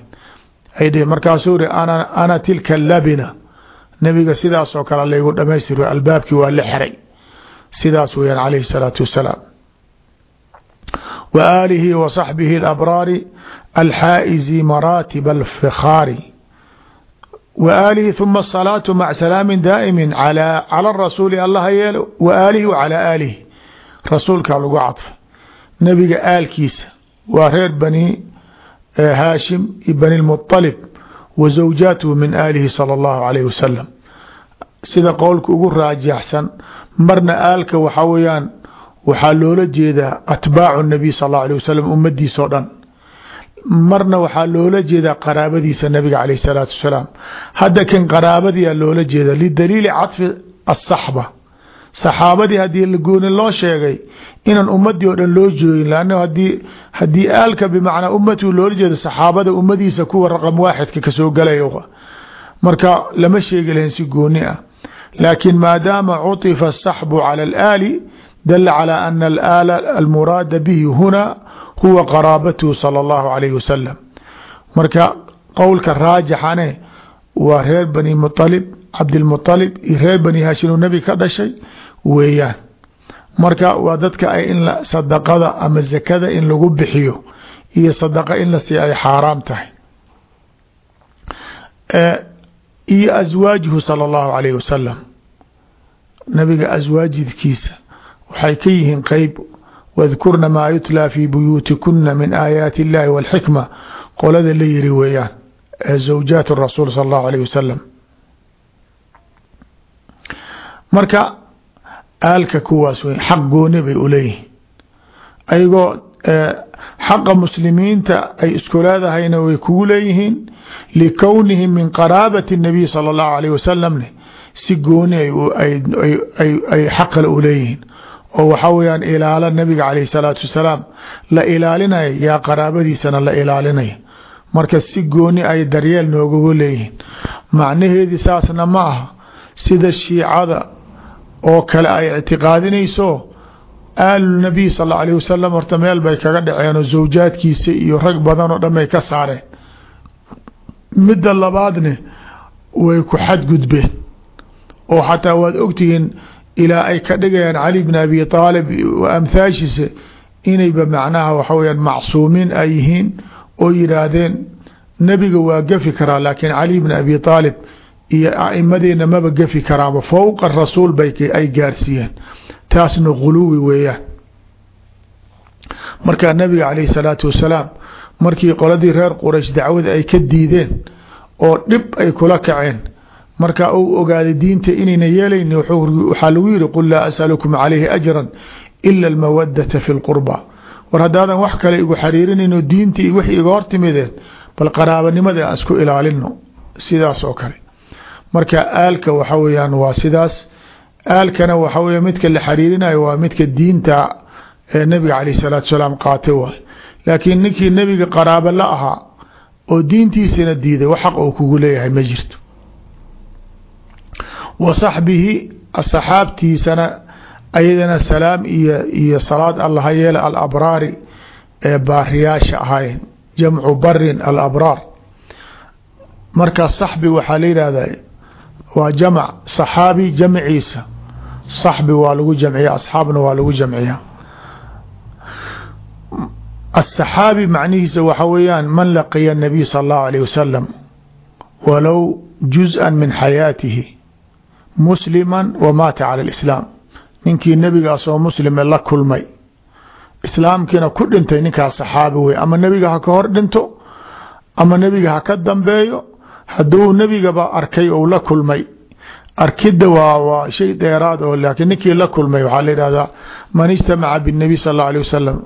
ay dhihi markaasuu iri ana ana tilka labina nebiga sidaas oo kale laygu dhamaystiro albaabkii waa la xiray sidaas weyaan calayhi الsalaatu wasalaam wa aalihi wa saxbihi اlabraari alxaa'izi maraatib alfikhaari wa aalihi huma asalaatu maca salaami daa'imi cala rasuuli allaha yeelo wa aalihi wa calaa aalihi rasuulkaa lagu cadfay nebiga aalkiisa waa reer bani haashim bani lmuطalib wa zawjaatuhu min aalihi sala allahu alayh wasalam sida qowlka ugu raajaxsan marna aalka waxaa weeyaan waxaa loola jeedaa atbaacu nabiy sal allahu alay wasalam ummadiisa oo dhan. Marna waxaa loola jeedaa qaraabadiisa nabiga caleyh salaatu wasalaam hadda kan qaraabadiia loola jeeda lidaliili cadfi asaxba saxaabadii haddii la gooni loo sheegay inaan ummadii oo dhan loo joogin lanna haddii haddii aalka bimacnaa ummatu loola jeedo saxaabada ummadiisa kuwa raqam waaxidka ka soo galay marka lama sheegi lahayn si gooni ah. Laakiin maadaama cutifa asaxbu cala alaali dala cala ana alaala almuraada bihi huna huwa qaraabatuhu sal allahu calayhi wasalam marka qowlka raajixane waa reer bani mualib cabdilmualib iyo reer bani haashim uu nabi ka dhashay weeyaan. Marka waa dadka ay in sadaqada ama zakada in lagu bixiyo iyo sadaqa in la siiyo ay xaaraam tahay. Eh, iyo aswaajuhu sala allahu calayh wasalam nabiga aswaajidkiisa waxay ka yihiin qeyb wadkurna maa yutlaa fii buyuutikuna min aayaati اllahi wاlxikma qolada la yiri weeyaan zawjaat rasuul sala allahu alayh wasalam marka aalka kuwaas wey xaq gooni bay uleeyihiin ayagoo xaqa muslimiinta ay isku leedahayna way kugu leeyihiin likownihim min qaraabati الnabiy salى اllahu alayh wasalamne si gooni ay xaq kale u leeyihiin oo waxaa weyaan ilaalo nabiga caleyh salaatu wasalaam la ilaalinaya yaa qaraabadiisana la ilaalinaya marka si gooni ay daryeel noogaga leeyihiin macnaheedii saasna ma aha sida shiicada oo kale ay ictiqaadinayso aalu nabiy sal alla alayh wasalam horta meel bay kaga dhaceen oo zawjaadkiisa iyo rag badan oo dhan bay ka saareen. Midda labaadne way ku xadgudbeen oo xataa waad ogtihiin ilaa ay ka dhigayaan cali bn abi aalib amhaashiisa inayba macnaha waxa weyaan macsuumiin ay yihiin oo yidhaahdeen nebiga waa gafi karaa laakiin cali bn abi aalib iyo aimadeena maba gafi karaanba fowqa rasuul bay ay gaarsiiyeen. Taasna guluwi weeyaan. Markaa nabiga caleyh salaatu wasalaam markii qoladii reer quraysh dacwada ay ka diideen oo dhib ay kula kaceen marka uu ogaaday diinta inayna yeelayn waxaa lagu yihi qul laa asalukum calayhi ajran ila almawadata fi lqurba war haddaadan wax kale igu xariirinayno diinta iyo wixii iga hortimideen bal qaraabanimada aan isku ilaalino sidaas oo kale marka aalka waxa weyaan waa sidaas. Aalkana waxa wey midka la xariirinayo waa midka diinta ee nabiga caleyh salaatu salaam qaatay waay. Laakiin ninkii nebiga qaraabo la ahaa oo diintiisana diiday wax xaq uu kugu leeyahay ma jirto. Wa saxbihi asxaabtiisana ayadana salaam iyo iyo salaad allaha yeela alabraari ee baariyaasha ahaayeen. Jamcu barin alabraar. Marka saxbi waxaa la yidhahda waa jamc saxaabi jamciisa saxbi waa lagu jamciya asxaabna waa lagu jamciya asaxaabi macnihiisa waxa weeyaan man laqiya الnabiy sal اllahu alيه wasalam walow juzءa min xayaatihi muslima wamaata calى اlislaam ninkii nebigaas oo muslime la kulmay islaamkiina ku dhintay ninkaas saxaabi wey ama nebiga ha ka hor dhinto ama nebiga ha ka dambeeyo hadduu nebigaba arkay ou la kulmay arkidda waa waa shay dheeraad oo laakiin ninkii la kulmay waxaa la yidhahdaa man ijtamaca biاnabiy sal اllau alيه wasalam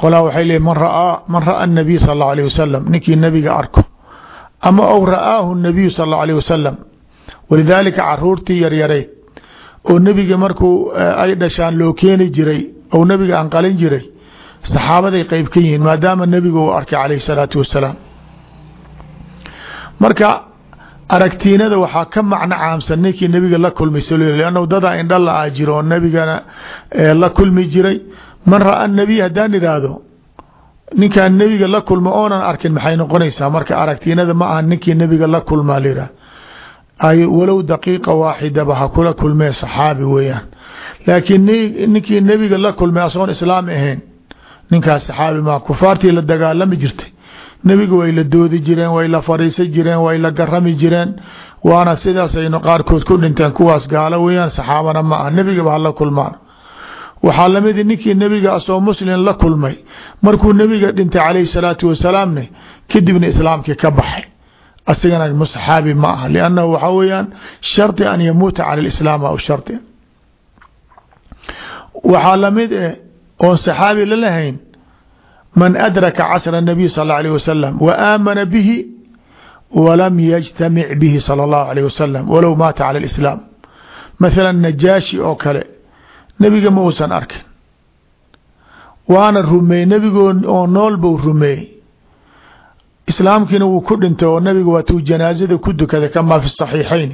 qolaa waxay leeyiin man raaa man ra'a الnabiy sal اllau alيه wasalam ninkii nebiga arko ama ou ra'aahu الnabiyu sal اllau alيه wasalam walidaalika caruurtii yaryarayd oo nebiga markuu ay dhashaan loo keeni jiray ou nebiga anqalin jiray saxaabaday qeyb ka yihiin maadaama nebiga uu arkay calayh الsalaatu wasalaam marka aragtiinada waxaa ka macno caamsan ninkii nebiga la kulmay sal lannu dadaa indha la-aa jiro oo nebigana la kulmi jiray. Man ra'a nabiy haddaan idhaahdo ninkaan nebiga la kulma oonan arkin maxay noqonaysaa? Marka aragtiinada ma aha ninkii nebiga la kulmaa layidhah ay walow daqiiqa waaxidaba ha kula kulmee saxaabi weeyaan. Laakiin ninkii nebiga la kulmay asoon islaam ahayn ninkaas saxaabi maa kufaartii la dagaalami jirtay nebiga way la doodi jireen way la fariisan jireen way la garami jireen. Waana sidaasaynu qaarkood ku dhinteen kuwaas gaalo weeyaan saxaabana ma ah nebigaba hala kulmaan. Waxaa la mid ninkii nebiga asoo muslim la kulmay. Markuu nebiga dhintay calayhi salaatu wasalaamne kadibna islaamkii ka baxay. Asigana saxaabi ma aha liannahu waxaa weeyaan shardi an yamuuta cala lislaam aw shardi waxaa la mid eh oon saxaabi lalahayn man adraka casra الnabiy sal اlه alيه wasalam wa aamana bihi walam yajtamic bihi salى اllahu alيه wasalam walow maata cala اlislaam mathala najaashi oo kale nebiga ma uusan arkin waana rumeeyey nebigoo oo nool buu rumeeyey islaamkiina wuu ku dhintay oo nabiga waatuu janaazada ku dukaday kamaa fi saxiixayn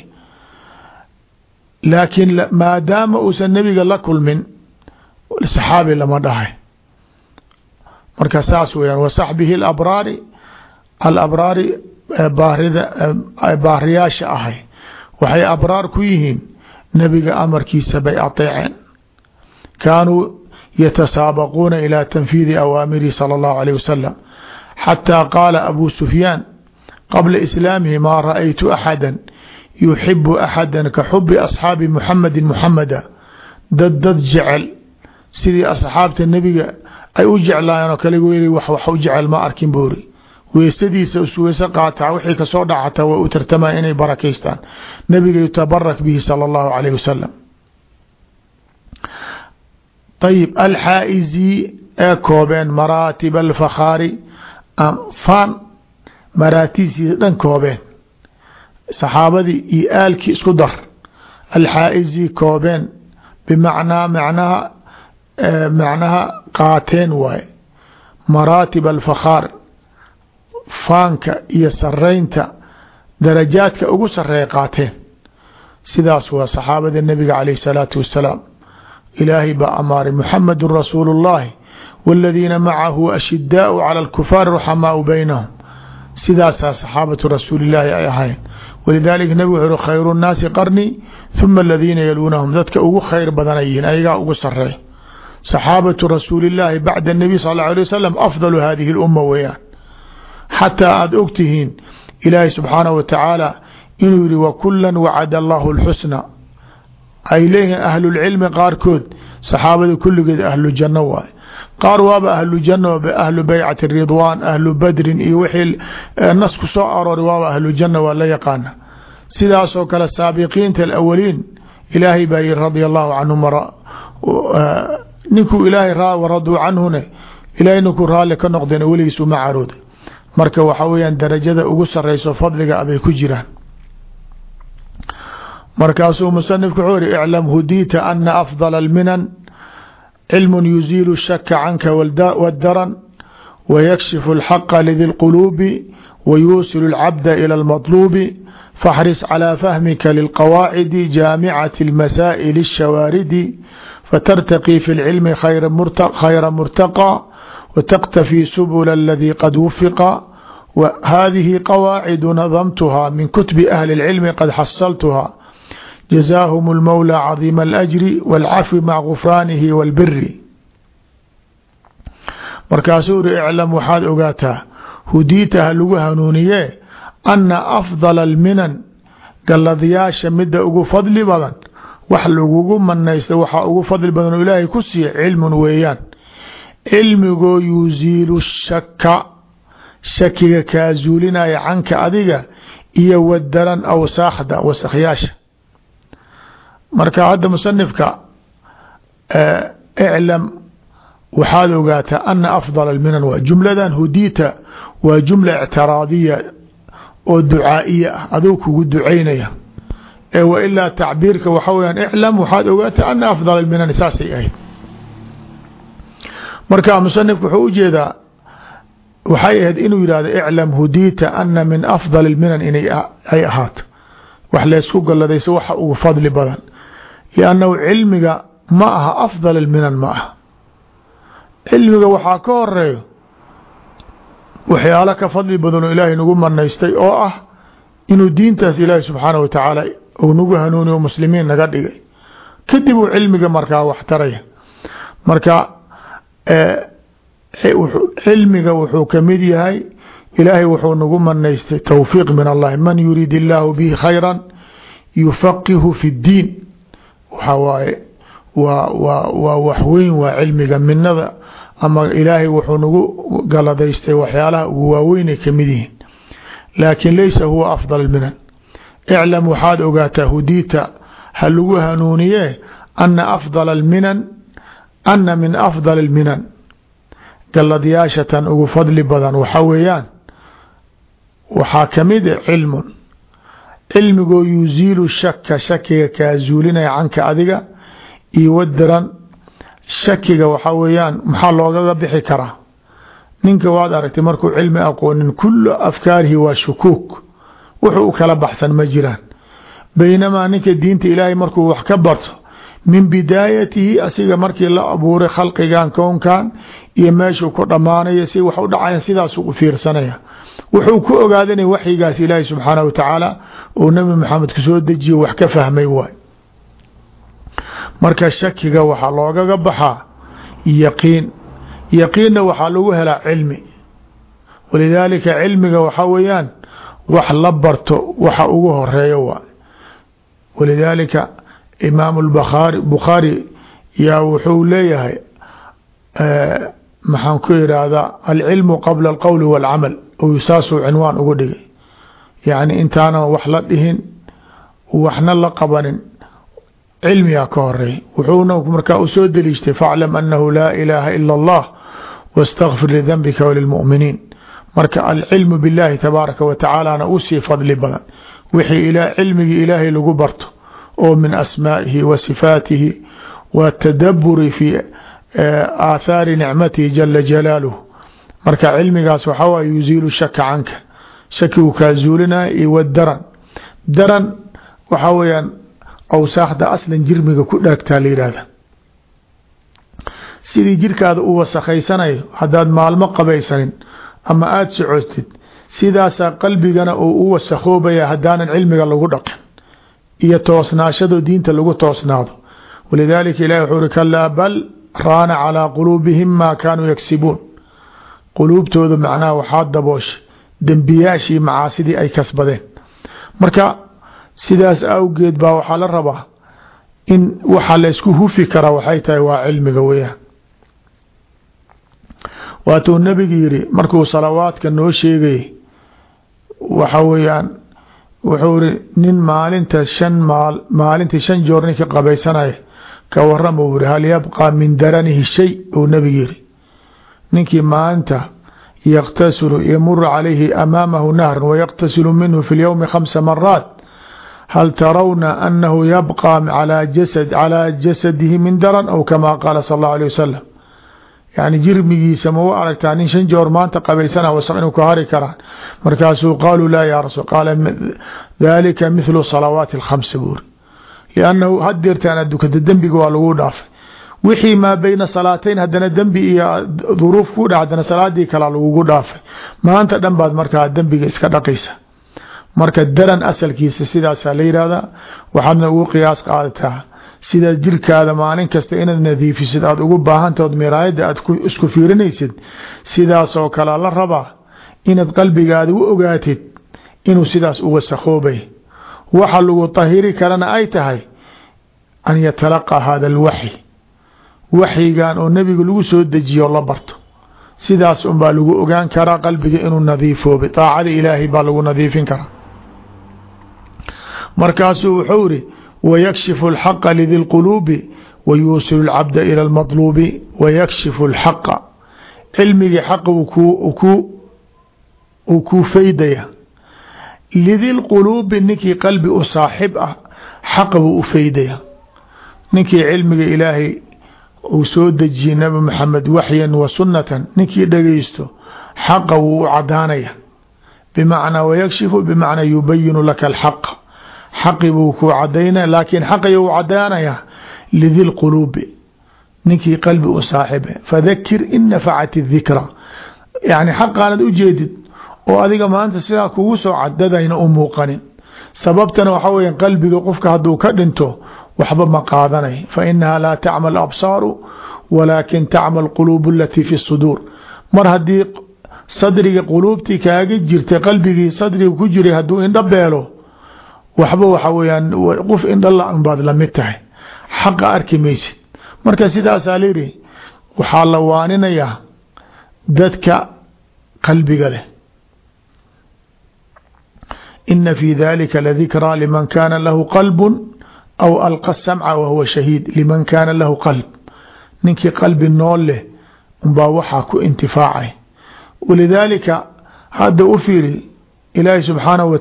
laakiin maadaama uusan nebiga la kulmin saxaabi lama dhahay marka saas weyaan wasaxbihi abraari alabraari. Baariyaasha e, e, ahay waxay abraar ku yihiin nebiga amarkiisa bay ateeceen. Kaanuu yatasaabaquuna ilaa tanfiidi awaamirihi sala allahu alayh wasalam xataa qaala abu sufyaan qabla islaamihi maa ra'aytu axada yuxibu axada ka xubi asxaabi muxamedin muxameda dad dad jecel sidii asxaabta nebiga ay u jeclaayeen oo kale weli wax wax u jecel ma arkin buuri weesadiisa isweyse qaataa wixii ka soo dhacataa way u tartamaan inay barakaystaan. Nebiga yutabarak bihi sala allahu calayh wasalam ayib alxaa'izi ee koobeen maraatib alfakhaari faan maraatibsiisa dhan koobeen. Saxaabadii iyo aalkii isku dar. Alxaa'izi koobeen bimacnaa macnaha macnaha qaateen waay. Maraatib alfakhaar faanka iyo sareynta darajaadka ugu sareeya qaateen. Sidaas waa saxaabada nebiga calayh salaatu wasalaam. Ilaahay baa amaaray muxamedun rasuulu اllahi wاladiina macahu ashidaau cala alkufaar ruxamaau beynahum sidaasaa saxaabatu rasuulillaahi ay ahayen walidaalika nebig wuxuu uhi khayru nnaasi qarnii huma aladiina yaluunahum. Dadka ugu khayr badanay yihiin ayagaa ugu sareeya saxaabatu rasuulillaahi bacda annabiy sal alla alay wasalam afdalu haadihi lumma weeyaan xataa aada og tihiin ilaahay subxaanahu wa tacaala inuu yidhi wakulan wacada allahu lxusna ay leeyihiin ahlulcilmi qaarkood saxaabada kulligeed ahlu janno waaye qaar waaba ahlu janno ahlu baycati ridwaan ahlu badrin iyo wixii nas ku soo aroora waaba ahlu janna waa la yaqaana sidaasoo kale saabiqiinta alawaliin ilaahay baa yiri radia allahu canhum ninkuu ilaahay waraduu canhune. Ilaahay ninkuu raalli ka noqdeen weligiis uma carooda marka waxaa weyaan darajada ugu sareyso fadliga abay ku jiraan. Markaasuu musanifku wuxuu yihi iclam hudiita ana afdala alminan. Cilmun yuziilu shaka canka wadaran wayakshifu alxaqa lidi lquluubi wayuusilu alcabda ila almatluubi faxris calaa fahmika lilqawaacidi jaamicati almasaa'ili ashawaaridi فترتقي في العلم خير مرتقى وتقتفي سبل الذي قد وفق وهذه قواعد نظمتها من كتب أهل العلم قد حصلتها جزاهم المولى عظيم الأجر والعفو مع غفرانه والبر markaasuu uri iclam waxaad ogaataa hudiita ha lagu hanuuniye anna afdala alminan galladayaasha midda ugu fadli badan wax lagugu manaysta waxaa ugu fadli badan oo ilaahay ku siiya cilmun weeyaan. Cilmigoo yuziilu shaka shakiga kaa zuulinaya canka adiga iyo wadaran awsaakhda wasakhyaasha marka hadda musanifka iclam waxaad ogaataa ana afdal alminan waa jumladan hudiita waa jumla ictiraadiya oo ducaa'iya ah aduu kugu ducaynaya ee wa ilaa tacbiirka waxa weyaan iclam waxaad ogaataa ana afdal alminan saasay ahayd. Marka musanifku wuxuu u jeedaa waxay ahayd inuu yihahdo iclam hudiita ana min afdal alminan inay ay ahaato. Wax laysku galladayso waxa ugu fadli badan. Liannahu cilmiga ma aha afdal alminan ma aha. Cilmiga waxaa ka horeeyo waxyaalo ka fadli badan oo ilaahay nagu manaystay oo ah inuu diintaas ilaahay subxaanah wa tacaala uu nagu hanuuni o muslimiin naga dhigay. Kadib uu cilmiga markaa wax taraya marka cilmiga wuxuu ka mid yahay ilaahay wuxuu nagu manaystay towfiiq min allahi man yuriid illaahu bihi khayra yufaqihu fi ddiin waxa waaye waa waa waa waxweyn waa cilmiga minada ama ilaahay wuxuu nagu galadaystay waxyaalaha ugu waaweynay ka mid yihiin. Laakin laysa huwa afdal minan iclam waxaad ogaataa hudiita ha lagu hanuuniye ana afdal alminan ana min afdal alminan galladyaashatan ugu fadli badan waxa weeyaan waxaa ka mid a cilmun cilmigoo yuziilu shaka shakiga kaa zuulinaya canka adiga iyo wadaran shakiga waxaa weeyaan maxaa loogaga bixi karaa ninka waad aragtay markuu cilmi aqoonin kulu afkaarihi waa shukuuk wuxuu kala baxsan ma jiraan. Baynamaa ninka diinta ilaahay markuu wax ka barto min bidaayatihi asiga markii la abuuray khalqigan kownkan iyo meeshuu ku dhammaanaya si wax u dhacayan sidaasuu u fiirsanaya. Wuxuu ku ogaadanaya waxyigaas ilaahay subxaanah wa tacaala uu nabi maxamed ku soo dejiyo wax ka fahmay waay. Marka shakiga waxaa loogaga baxaa yaqiin. Yaqiinna waxaa lagu helaa cilmi. Walidaalika cilmiga waxaa weeyaan wax la barto waxa ugu horeeyo waa walidaalika imaamu lbakhaari bukhaari yaa wuxuu leeyahay eh, maxaan ku yidhaahdaa alcilmu qabla alqowli waalcamal saasuu cinwaan ugu dhigay. Yacni intaanan wax la dhihin waxna la qabanin cilmigaa ka horeey wuxuuna markaa u soo deliishtay faaclam annahu laa ilaaha ila allah wastakfir lidanbika walilmu'miniin marka alcilmu biاllahi tabaaraka wa tacaalana u sii fadli badan. Wixii cilmigii ilaahay lagu barto oo min asmaa'ihi wa sifaatihi wa tadaburi fi aathaari nicmatihi jala jalaaluh marka cilmigaas waxaa waay yuziilu shaka canka. Shakigu kaa zuulinaya iyo wadaran daran. Waxaa weeyaan awsaakda aslan jirmiga ku dhaagtaa la sidii jirkaada u wasakhaysanayo haddaad maalmo qabaysanin ama aada socotid sidaasaa qalbigana uu u wasakhoobaya haddaanan cilmiga lagu dhaqin iyo toosnaashado diinta lagu toosnaado. Walidaalika ilahi wuxuu uri kalaa bal raana calaa quluubihim maa kaanuu yagsibuun quluubtooda macnaha waxaa dabooshay dembiyaashii macaasidii ay kasbadeen. Marka sidaas awgeed baa waxaa la rabaa in waxa la ysku hufi karaa waxay tahay waa cilmiga weyaan waatu nebigu yidhi markuu salawaadka noo sheegay waxa weeyaan wuxuu iri nin maalinta shan maal maalintii shan joor ninka qabaysanay ka warama uu hal yabqa min daranihi shay uu nebigu yidhi. Ninkii maalinta yaqtasilu yamuru calayhi amaamahu nahran wayaqtasilu minhu fi lyowmi khamsa maraat hal tarawna anahu yabqa calaa jasad calaa jasadihi min daran aw kama qaala sal allahu alيh wasalam yani jirmigiisa ma u aragtaa nin shan joor maanta qabaysana wasaq inuu ka hari karaan. Markaasuu qaaluu laa ya rasul qaala dalika mithlu salawaati اlkhamsa buuri liannahu hadeertaan adukada dembiga waa lagu dhaafay. Wixii maa beyna salaateyn haddana dembi iyo duruuf ku dha haddana salaadii kalaa lagugu dhaafay. Maanta dhan baad markaa dembiga iska dhaqaysa. Marka daran asalkiisa sidaasaa la yihahdaa waxaadna ugu qiyaas qaadataa sida jirkaada maalin kasta inaad nadiifisid aada ugu baahantaod miraayadda aad isku fiirinaysid sidaasoo kale la rabaa inaad qalbigaada u ogaatid inuu sidaas u wasakhoobay waxa lagu tahiri karana ay tahay an yatalaqaa hada alwaxyi waxyigan oo nebiga lagu soo dejiyo la barto. Sidaas unbaa lagu ogaan karaa qalbiga inuu nadiifoobay daacada ilaahay baa lagu nadiifin karaa. Markaasuu wuxuu iri ويكشف الحق لذي القلوب ويوصل العبد إلى المطلوب ويكشف الحق cilmigii xaq uu kuu faydaya lidi lquluubi ninkii qalbi u saaxib ah xaqa buu u faydaya ninkii cilmiga ilaahay uu soo dejiyey nabi maxamed waxyan wa sunnatan ninkii dhagaysto xaqa wuu u cadaanaya bimacnaa wayakshifu bimacnaa yubayinu laka alxaq xaqi buu kuu cadaynaya laakiin xaqaya u cadaanaya lidi lquluubi ninkii qalbi u saaxibe fadakir in nafacat dikra yani xaqaanad ujeedid oo adiga maanta sidaa kugu soo cadadayna u muuqanin. Sababtana waxa weya qalbiga qofka hadduu ka dhinto waxba ma qaadanay. Fa inaha laa tacma absaaru walaakin tacma alquluub alatii fi suduur. Mar haddii sadriga quluubtii kaaga jirtay qalbigii sadriga ku jiray hadduu indho beelo waxba waxa weyaan qof indhala baad la mid tahay. Xaqa arki maysid. Marka sidaasaa layidhi waxaa la waaninayaa dadka qalbiga leh. Ina fi dalika ladikraa liman kaana lahu qalb aw alqa samca wahuwa shahiid. Liman kaana lahu qalb. Ninkii qalbi nool leh unbaa waxaa ku intifaacay. Walidaalika hadda u fiiri ilaahi subxaanahu wa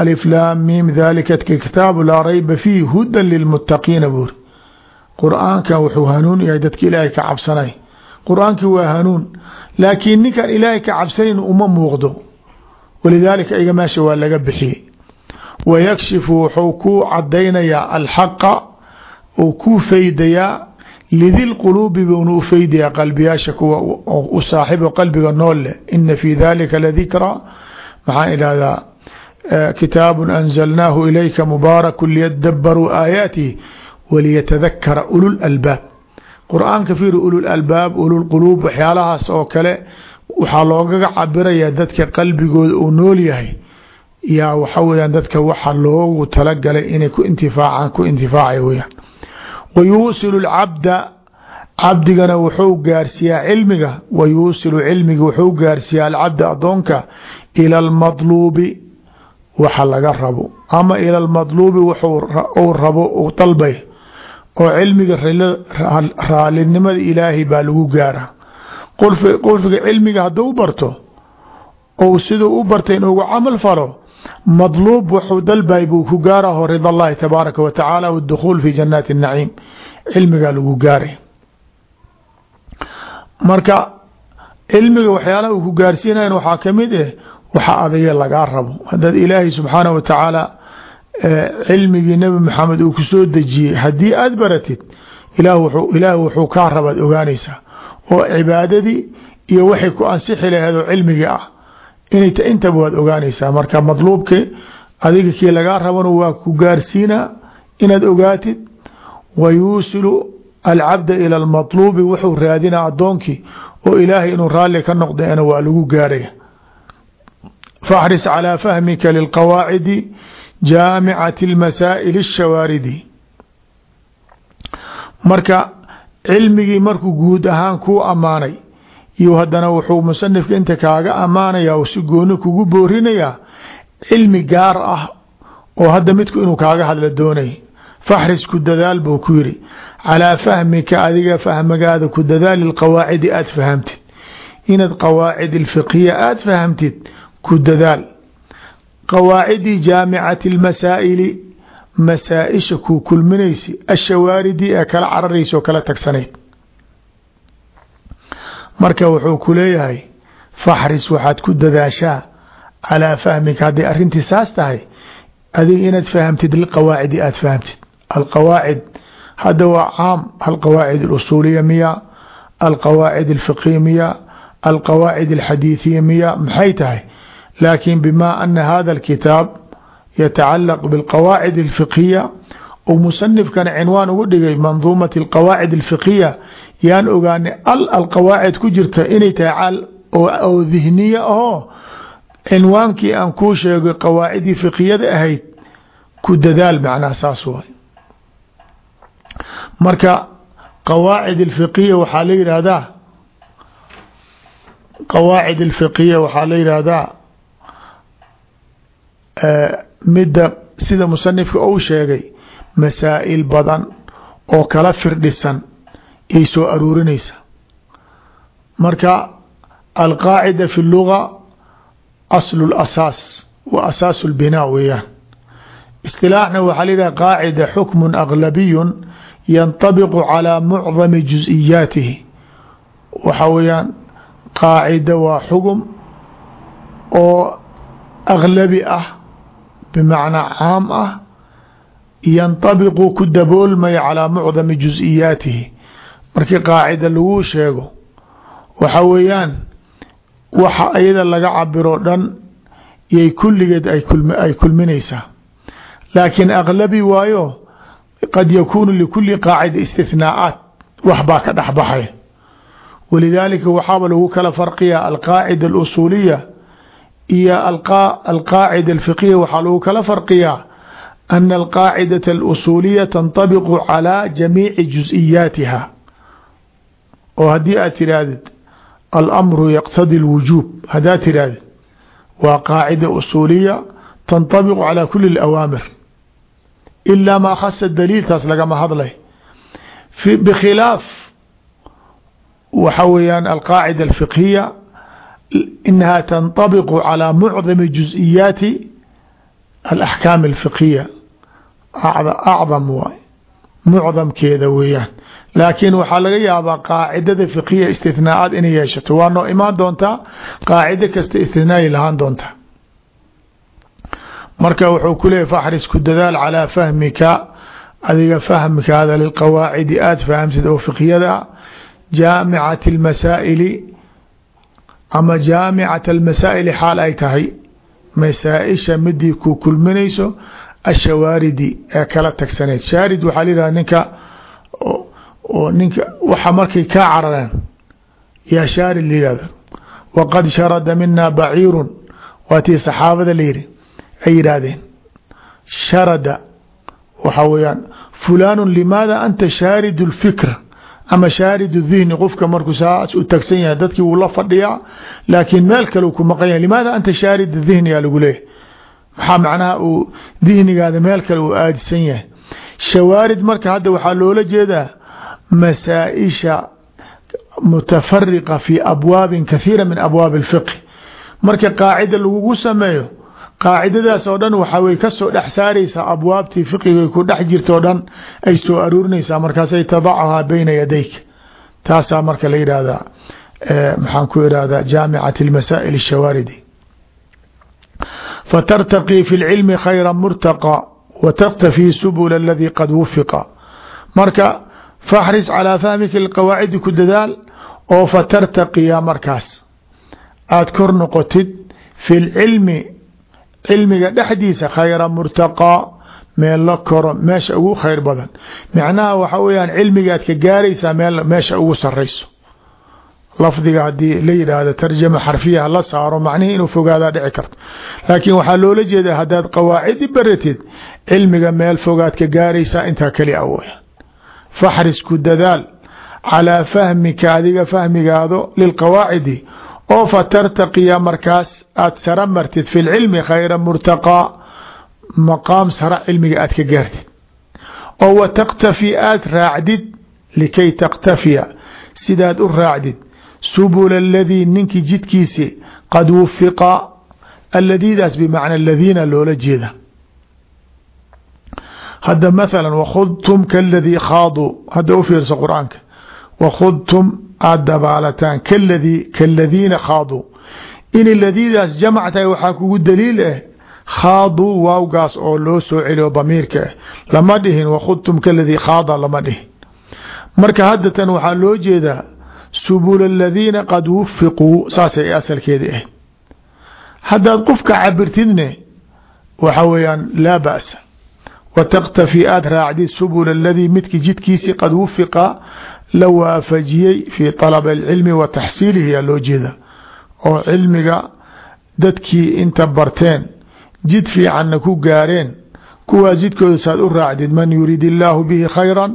aliflaam mim dalika kitaabu laa rayba fiih hudan lilmuttaqiina buuri qur'aankan wuxuu hanuun yahay dadka ilaahay ka cabsanay qur'aankii waa hanuun laakiin ninkan ilaahay ka cabsanayn uma muuqdo walidaalika iga meesha waa laga bixiyey wayakshifu wuxuu ku cadaynayaa alxaqa uu ku faydayaa lidi lquluubi buuna u faydayaa qalbiyaasha kuwa u saaxibo qalbiga nool leh ina fi dalika ladikra maxaan idhahdaa kitaabu anzalnaahu ilayka mubaaraku liyadabaruu aayaatihi waliyatadakara ululalbaab qur'aanka fiiri ululalbaab ululquluub waxyaalahaas oo kale waxaa loogaga cabirayaa dadka qalbigooda uu nool yahay yaa waxa weyaan dadka waxa loogu talagalay inay ku intifaacaan ku intifaacay weyaan wa yuusilu lcabda cabdigana wuxuu gaarsiiyaa cilmiga wa yuusilu cilmiga wuxuu waxa laga rabo. Ama ila almadluubi wuxuu rabo uu dalbay oo cilmiga raalinimada ilaahay baa lagu gaara. Qulfiga cilmiga hadduu barto ou siduu u bartay inuugu camal falo madluub wuxuu dalbay buu ku gaaraho rida allahi tabaaraka wa tacaala wadukhuul fi jannaati annaciim. Cilmigaa lagu gaaray marka cilmiga waxyaalaha uu ku gaarsiinayan waxaa ka mid ah waxa adaya lagaa rabo. Haddaad ilaahay subxaanah wa tacaala cilmigii nebi maxamed uu ku soo dejiyey haddii aada baratid ilaah wuxuu kaa rabaad ogaanaysaa. Oo cibaadadii iyo waxay ku ansixi laheed oo cilmigii ah intaba waad ogaanaysaa. Marka madluubki adiga kii lagaa rabana waa ku gaarsiinaa inaad ogaatid wa yuusilu alcabda ila almatluubi wuxuu raadinaa addoonkii oo ilaahay inuu raalli ka noqdana waa lagu gaaraya faxris calىa fahmika lilqawaacidi jaamicati اlmasaa'il الshawaaridi marka cilmigii markuu guud ahaan kuu ammaanay iyo haddana wuxuu musanifka inta kaaga ammaanaya si gooni kugu boorinayaa cilmi gaar ah oo hadda midku inuu kaaga hadla doonay faxris ku dadaal buu ku yiri calaa fahmika adiga fahmagaada ku dadaali lqawaacidi aada fahamtid inaad qawaacid alfiqhiya aada fahamtid ku dadaal. Qawaacidii jaamicati lmasaa'ili masaa-isha kuu kulminaysa ashawaaridii ee kala cararaysa oo kala tagsanayd. Marka wuxuu ku leeyahay faxris waxaad ku dadaashaa calaa fahmika. Hadday arrintii saas tahay adiga inaad fahamtid liqawaacidi aada fahamtid. Alqawaacid hadda waa caam. Alqawaacid alusuuliya miya alqawaacid alfiqhiya miya alqawaacid miya maxay tahay laakin bima ana hada alkitaab yatacalaq biاlqawaacid alfiqhiya oo musanifkana cinwaan ugu dhigay manduumati alqawaacid alfiqhiya yaan ogaanay al alqawaacid ku jirta inay tahay oo dihniya ahoo cinwaankii aan kuu sheegay qawaacidii fiqhiyada ahayd ku dadaal macnaha saas waay marka qawaacid alfiqhiya waxaa la yidhaahdaa qawaacid alfiqhiya waxaa la yidhaahdaa Eh, midda sida musanifka ou sheegay masaa'il badan oo kala firdhisan ay soo aruurinaysa. Marka alqaacida fi luga aslu lasaas wa asaasu lbinaa weeyaan. Istilaaxna waxaa layidhaha qaacida xukmun aglabiyun yantabiqu calaa mucdami jusiyaatihi waxaa weeyaan qaacida waa xugum oo aglabi ah bimacnaa caam ah yanطabiqu ku daboolmaya calىa mucdami juز'iyaatihi markii qaacida laguu sheego waxa weeyaan waxa iyada laga cabiro dhan yay kulligeed ay kulminaysaa laakiin aglabi waayo qad yakuunu likuli qaacida istithnaaءaat wax baa ka dhexbaxay walidaalika waxaaba lagu kala farqiya alqaacida alusuuliya iyo alqaacida alfiqhiya waxaa lagu kala farqiyaa ana alqaacidata alusuuliya tantabiqu calaa jamiici jusiyaatiha oo haddii aad tiraahdid alamru yaqtadi alwujuub haddaad tiraahdid waa qaacida usuuliya tantabiqu calaa kuli alawaamir. Ilaa maa khasa daliiltaas lagama hadlay. Bikhilaaf waxa weeyaan alqaacida alfiqhiya inaha tanطabiqu calى mucdami juز'iyaati alaxkaam alfiqhiya acdam waay mucdamkeeda weeyaan laakiin waxaa laga yaabaa qaacidada fiqhiya istithnaaءaad inay yeeshato waa noo imaan doontaa qaacido kasta istithnaay lahaan doonta marka wuxuu ku leeyay faxris ku dadaal calىa fahmika adiga fahmkaada lilqawaacidi aada fahamsid oo fiqhiyada jaamicati اlmasaa'ili ama jaamicata almasaa'ili xaal ay tahay? Masaa-isha midii ku kulminayso ashawaaridi ee kala tagsaneyd shaarid waxaa la yidhaha ninka oo ninka waxa markay kaa carareen yaa shaarid la yihahdo waqad sharada mina baciirun waa tii saxaabada la yihi ay yidhaahdeen sharada waxa weeyaan fulaanu limaada anta shaarid اlfikr ama shaaridu dihni qofka markuu saas u tagsan yahay dadkii wuu la fadhiyaa laakiin meel kale ku maqan yahay. Limaada anta shaaridu dihniyaa lagu leeyahy maxaa macnaha uu dihnigaada meel kale uu aadisan yahay. Shawaarid marka hadda waxaa loola jeedaa masaa-isha mutafariqa fii abwaabin kahiira min abwaabi اlfiqhi marka qaacida lagugu qaacidadaas oo dhan waxa way kasoo dhex saaraysaa abwaabtii fiqiga ku dhex jirta o dhan ay soo aruurinaysaa markaasay tadacuhaa bayna yadayk taasaa marka la yidhaahdaa maxaan ku idhahdaa jaamicat اlmasaa'il الshawaaridi fatartaqii fi اlcilmi khayra murtaqa wa taktafii subul aladii qad wufiqa marka faxris calaa fahmika lqawaacidi ku dadaal oo fatartaqiya markaas aada kor noqotid fi lcilmi cilmiga dhexdiisa khayra murtaqaa meel la koro meesha ugu khayr badan. Macnaha waxa weyaan cilmigaad ka gaaraysaa meel meesha ugu sarayso lafdiga haddii la yidhaahdo tarjama xarfiyaha la saaro macnihii inuu fogaadaa dhici karto. Laakiin waxaa loola jeedaa haddaad qawaacidi baratid cilmiga meel fogaad ka gaaraysaa intaa keli a weyaan faxris ku dadaal calaa fahmika adiga fahmigaado lilqawaacidi oo fatartaqiya markaas aada sara martid fi lcilmi khayra murtaqaa maqaam sara cilmiga aad ka gaartid. oo wa taktafi aada raacdid likay taktafiya sidaad u raacdid. subula aladii ninkii jidkiisi qad wufiqa aladiidaas bimacna aladiina loola jeeda. Hadda mathala wakhudtum kaladii khaaduu hadda u fiirso qur'aanka. Wakhudtum aada dabaalataan kaladii kaladiina khaaduu in ladiidaas jamc tahay waxaa kugu daliil ah khaaduu waawgaas oo loo soo celiyo damiirka ah lama dhihin wakhudtum kaladii khaada lama dhihin. Marka hadda tan waxaa loo jeedaa subul aladiina qad wufiquu saasay asalkeedii ahayd. Haddaad qofka cabirtidne waxa weeyaan laa ba'sa. Wa taktafi aada raacdid subul aladii midki jidkiisii qad wufiqa la waafajiyey fii طalab alcilmi wa taxsiilihi yaa loo jeeda oo cilmiga dadkii inta barteen jid fiicanna ku gaareen kuwaas jidkooda saad u raacdid man yuriid illaahu bihi khayra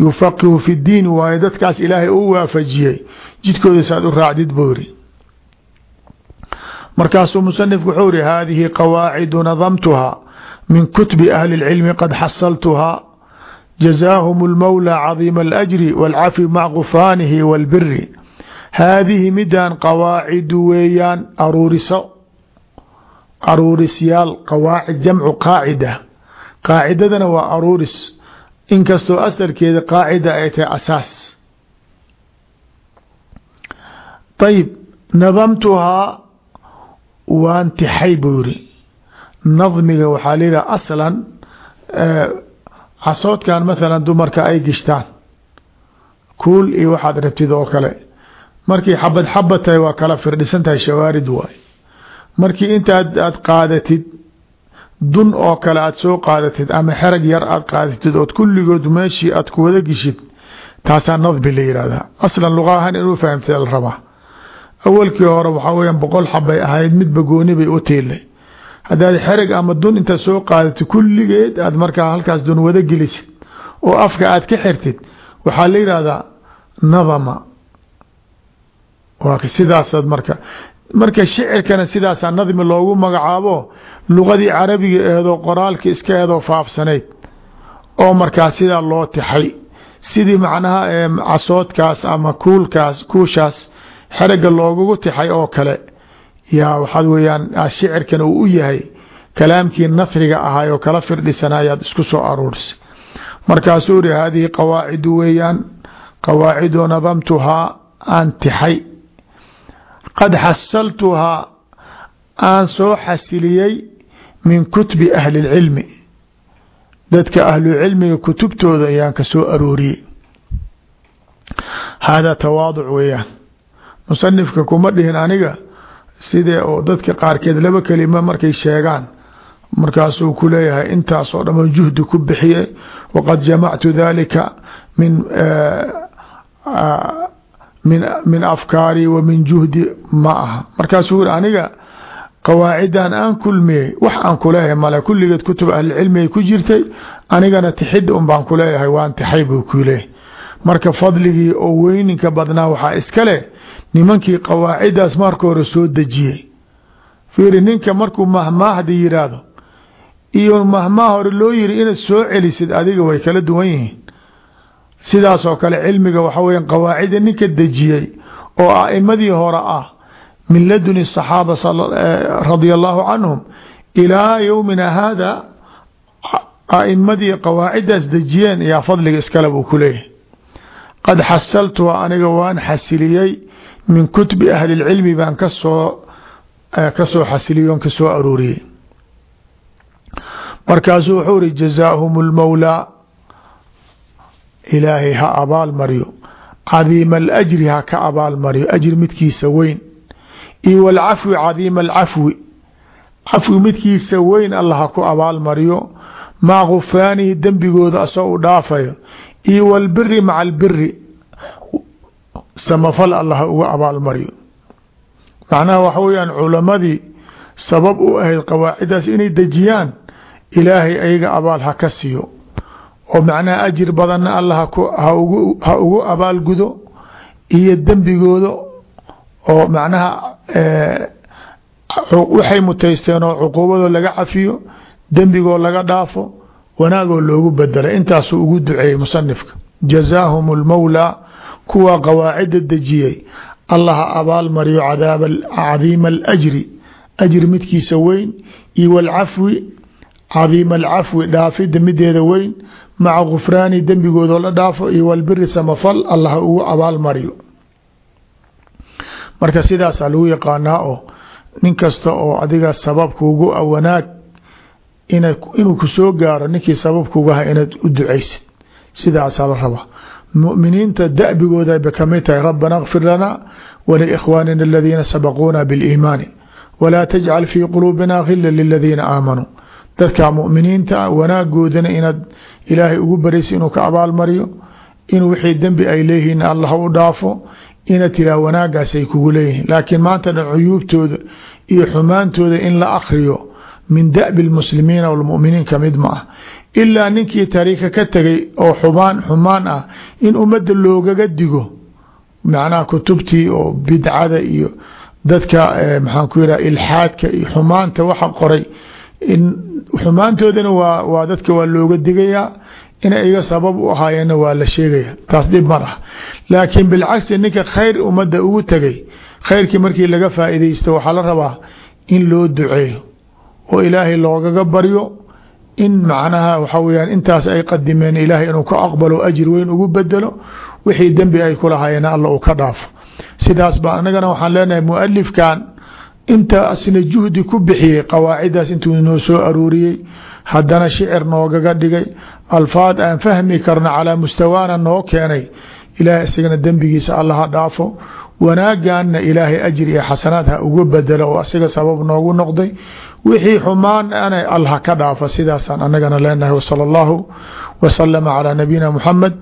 yufaqihu fi اdiin waayo dadkaas ilaahay u waafajiyey jidkooda saad u raacdid buu yiri markaasuu musanifku wuxuu iri hadihi qawaacidu nadamtuha min kutbi ahli اlcilmi qad xasaltuhaa jazaahum اlmowlى cadiima اlأjri wاlcafi maca gufraanihi wاlbiri haadihi midaan qawaacidu weeyaan aruuriso aruurisyaal qawaacid jamcu qaacida qaacidadana waa aruuris inkastoo asalkeeda qaacida ay tahay asaas ayib nadamtuhaa waan tixay buu yiri nadmiga waxaa layidhaha aslan casoodkan mathalan dumarka ay gishtaan. Kuul iyo waxaad rabtid oo kale. Markii xabad xabad tahay waa kala firdhisan tahay shawaarid waay. Markii intaad aad qaadatid dun oo kale aad soo qaadatid ama xerag yar aad qaadatid ood kulligood meeshii aad ku wada gishid taasaa nadbi la yihahdaa aslan luqa ahaan inuu fahamtay la rabaa. Awalkii hore waxaa weyaan boqol xabay ahayd midba gooni bay u tiilay haddaad xerag ama dun intaad soo qaadatid kulligeed aad markaa halkaas dun wada gelisid. Oo afka aad ka xirtid waxaa la yihahdaa nadama. Waa sidaasaad marka. Marka shicirkana sidaasaa nadmi loogu magacaabo luqadii carabiga eedoo qoraalka iska eedoo faafsanayd. Oo markaa sidaa loo tixay sidii macnaha casoodkaas ama kuulkaas kuushaas xerega loogugu tixay oo kale yaa waxaad weyaan shicirkan uu u yahay kalaamkii nahriga ahay oo kala firdhisanayaad isku soo aruurisay markaasuu iri haadihi qawaacidu weeyaan qawaacidu nadamtuhaa aan tixay. Qad xasaltuhaa aan soo xasiliyey min kutubi ahli اlcilmi dadka ahlucilmiga kutubtooda ayaan ka soo arooriyey haadaa tawaaduc weeyaan. Musanifka kuma dhihin aniga sidee oo dadka qaarkeed laba kelima markay sheegaan markaasuu ku leeyahay intaasoo dhamo juhdi ku bixiye waqad jamactu dalika min min min afkaari wa min juhdi ma aha. Markaasuu yiri aniga qawaacidan aan kulmiyey wax aan kuleeyahay male kulligeed kutub ahlicilmigay ku jirtay anigana tixid un baan kuleeyahay waan tixay buu ku leeyahy marka fadligii oo weyninka badnaa waxaa iska leh nimankii qawaaciddaas marka hore soo dejiyey. Fiiri ninka markuu mahmaa haddii yidhaahdo iyo mahmaa hore loo yiri inaad soo celisid adiga way kala duwan yihiin. Sidaasoo kale cilmiga waxaa weya qawaacidda ninka dejiyey oo ah a'imadii hore ah min laduni saxaaba eh, radia allaahu canhum ilaa yowmina haada a'imadii qawaaciddaas dejiyeen ayaa fadliga iskale buu ku leeyahay. Qad xasaltuha aniga waan xasiliyey min kutubi ahli اlcilmi baan ka soo ka soo xasiliyo on ka soo aruuriyey. Markaasuu wuxuu iri jazaahum اlmawlaa ilaahay ha abaal maryo cadiima alajri ha ka abaal maryo ajri midkiisa weyn. Iyo walcafwi cadiima alcafwi cafwi. Midkiisa weyn alla ha ku abaal maryo maca gufraanihi dembigooda asoo u dhaafayo. Iyo walbiri maca albiri samafal alla ha uga abaal maryo macnaha waxa weyaan culamadii sabab u ahayd qawaacidaas inay dejiyaan ilaahay ayaga abaal ha ka siiyo. Oo macnaha ajir badanna alla ha ugu abaalgudo iyo dembigooda oo macnaha waxay mutaysteen oo cuquubadoo laga cafiyo dembigoo laga dhaafo wanaagoo loogu bedelay intaasuu ugu duceeyey musanifka jazaahum اlmawlaa kuwa qawaacida dejiyey. Allaha abaal mariyo cadiima alajri ajri. Midkiisa weyn. Iyo wlcafwi cadiima alcafwi dhaafida mideeda weyn. Maca gufraani dembigoodoo la dhaafo. Iyo walbiri samafal allaha ugu abaal mariyo. Marka sidaasaa lagu yaqaanaa oo nin kasta oo adiga sababkuugu wanaag inuu ku soo gaaro ninkii sababkuugaha inaad u ducaysid. Sidaasaa la rabaa muminiinta dabigooda bay ka mid tahay rabbana kfir lana walikhwaanina aladiina sabaquuna biاliimaani walaa tajcal fii quluubina gila liladiina aamanuu dadka muminiinta wanaagoodana inaad ilaahay ugu baraysa inuu ka abaalmariyo in wixii dembi ay leeyihiin allah u dhaafo inaad tiraa wanaagaas ay kugu leeyihiin. Laakiin maanta dhan cuyuubtooda iyo xumaantooda in la akriyo min dabi lmuslimiina walmuminiin ka mid ma ah ilaa ninkii tariika ka tegay oo xumaan xumaan ah in ummadda loogaga digo. Macnaha kutubtii oo bidcada iyo dadka maxaan ku yidhaha ilxaadka iyo xumaanta waxa qoray. In xumaantoodana waa waa dadka waa looga digayaa inay iga sabab u ahaayeenna waa la sheegaya taas dhib ma lah laakiin bilcagsi ninka khayr ummadda ugu tegay khayrkii markii laga faa'iidaysto waxaa la rabaa in loo duceeyo oo ilaahay loogaga baryo in macnaha waxa weyaan intaas ay qadimeen ilaahay inuu ka aqbalo ajir weyn ugu bedelo wixii dembi ay kulahaayeen alla uu ka dhaafo. Sidaas ba anagana waxaan leenahay mualifkan inta asna juhdi ku bixiyey qawaaciddaas intuu noo soo aruuriyey haddana shicir noogaga dhigay alfaad aan fahmi karno calaa mustawaana noo keenay ilaahay isagana dembigiisa alla ha dhaafo. Wanaagana ilaahay ajri iyo xasanaad ha ugu bedelo oo asiga sabab noogu noqday wixii xumaan ana allah ka dhaafa sidaasaan anagana leenahay wsala allahu wasalama calaa nabiyina muxamed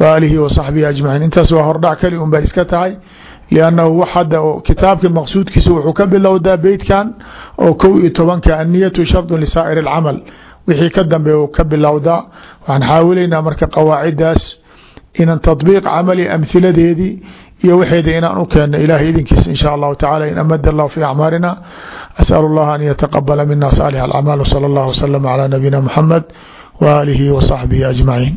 waaalihi wasaxbihi ajmaciin intaas waa hordhac keli un iska tahay liannahu wax hadda kitaabka maqsuudkiisa wuxuu ka bilowdaa beytkan oo kow iyo tobanka anniyatu shardun lisaa'ir alcamal wixii ka dambe uu ka bilowdaa. Waxaan xaawilaynaa marka qawaaciddaas inan tadbiiq camali amhiladeedii iyo waxeeda inaan u keenno ilahay idinkiisa in sha allahu tacala in amada allahu fi acmaalina as'al اllaha an yataqabala mina saalix alacmaal wsala اllah wslama calى nabiyina muxamed waaalihi wasaxbihi ajmaciin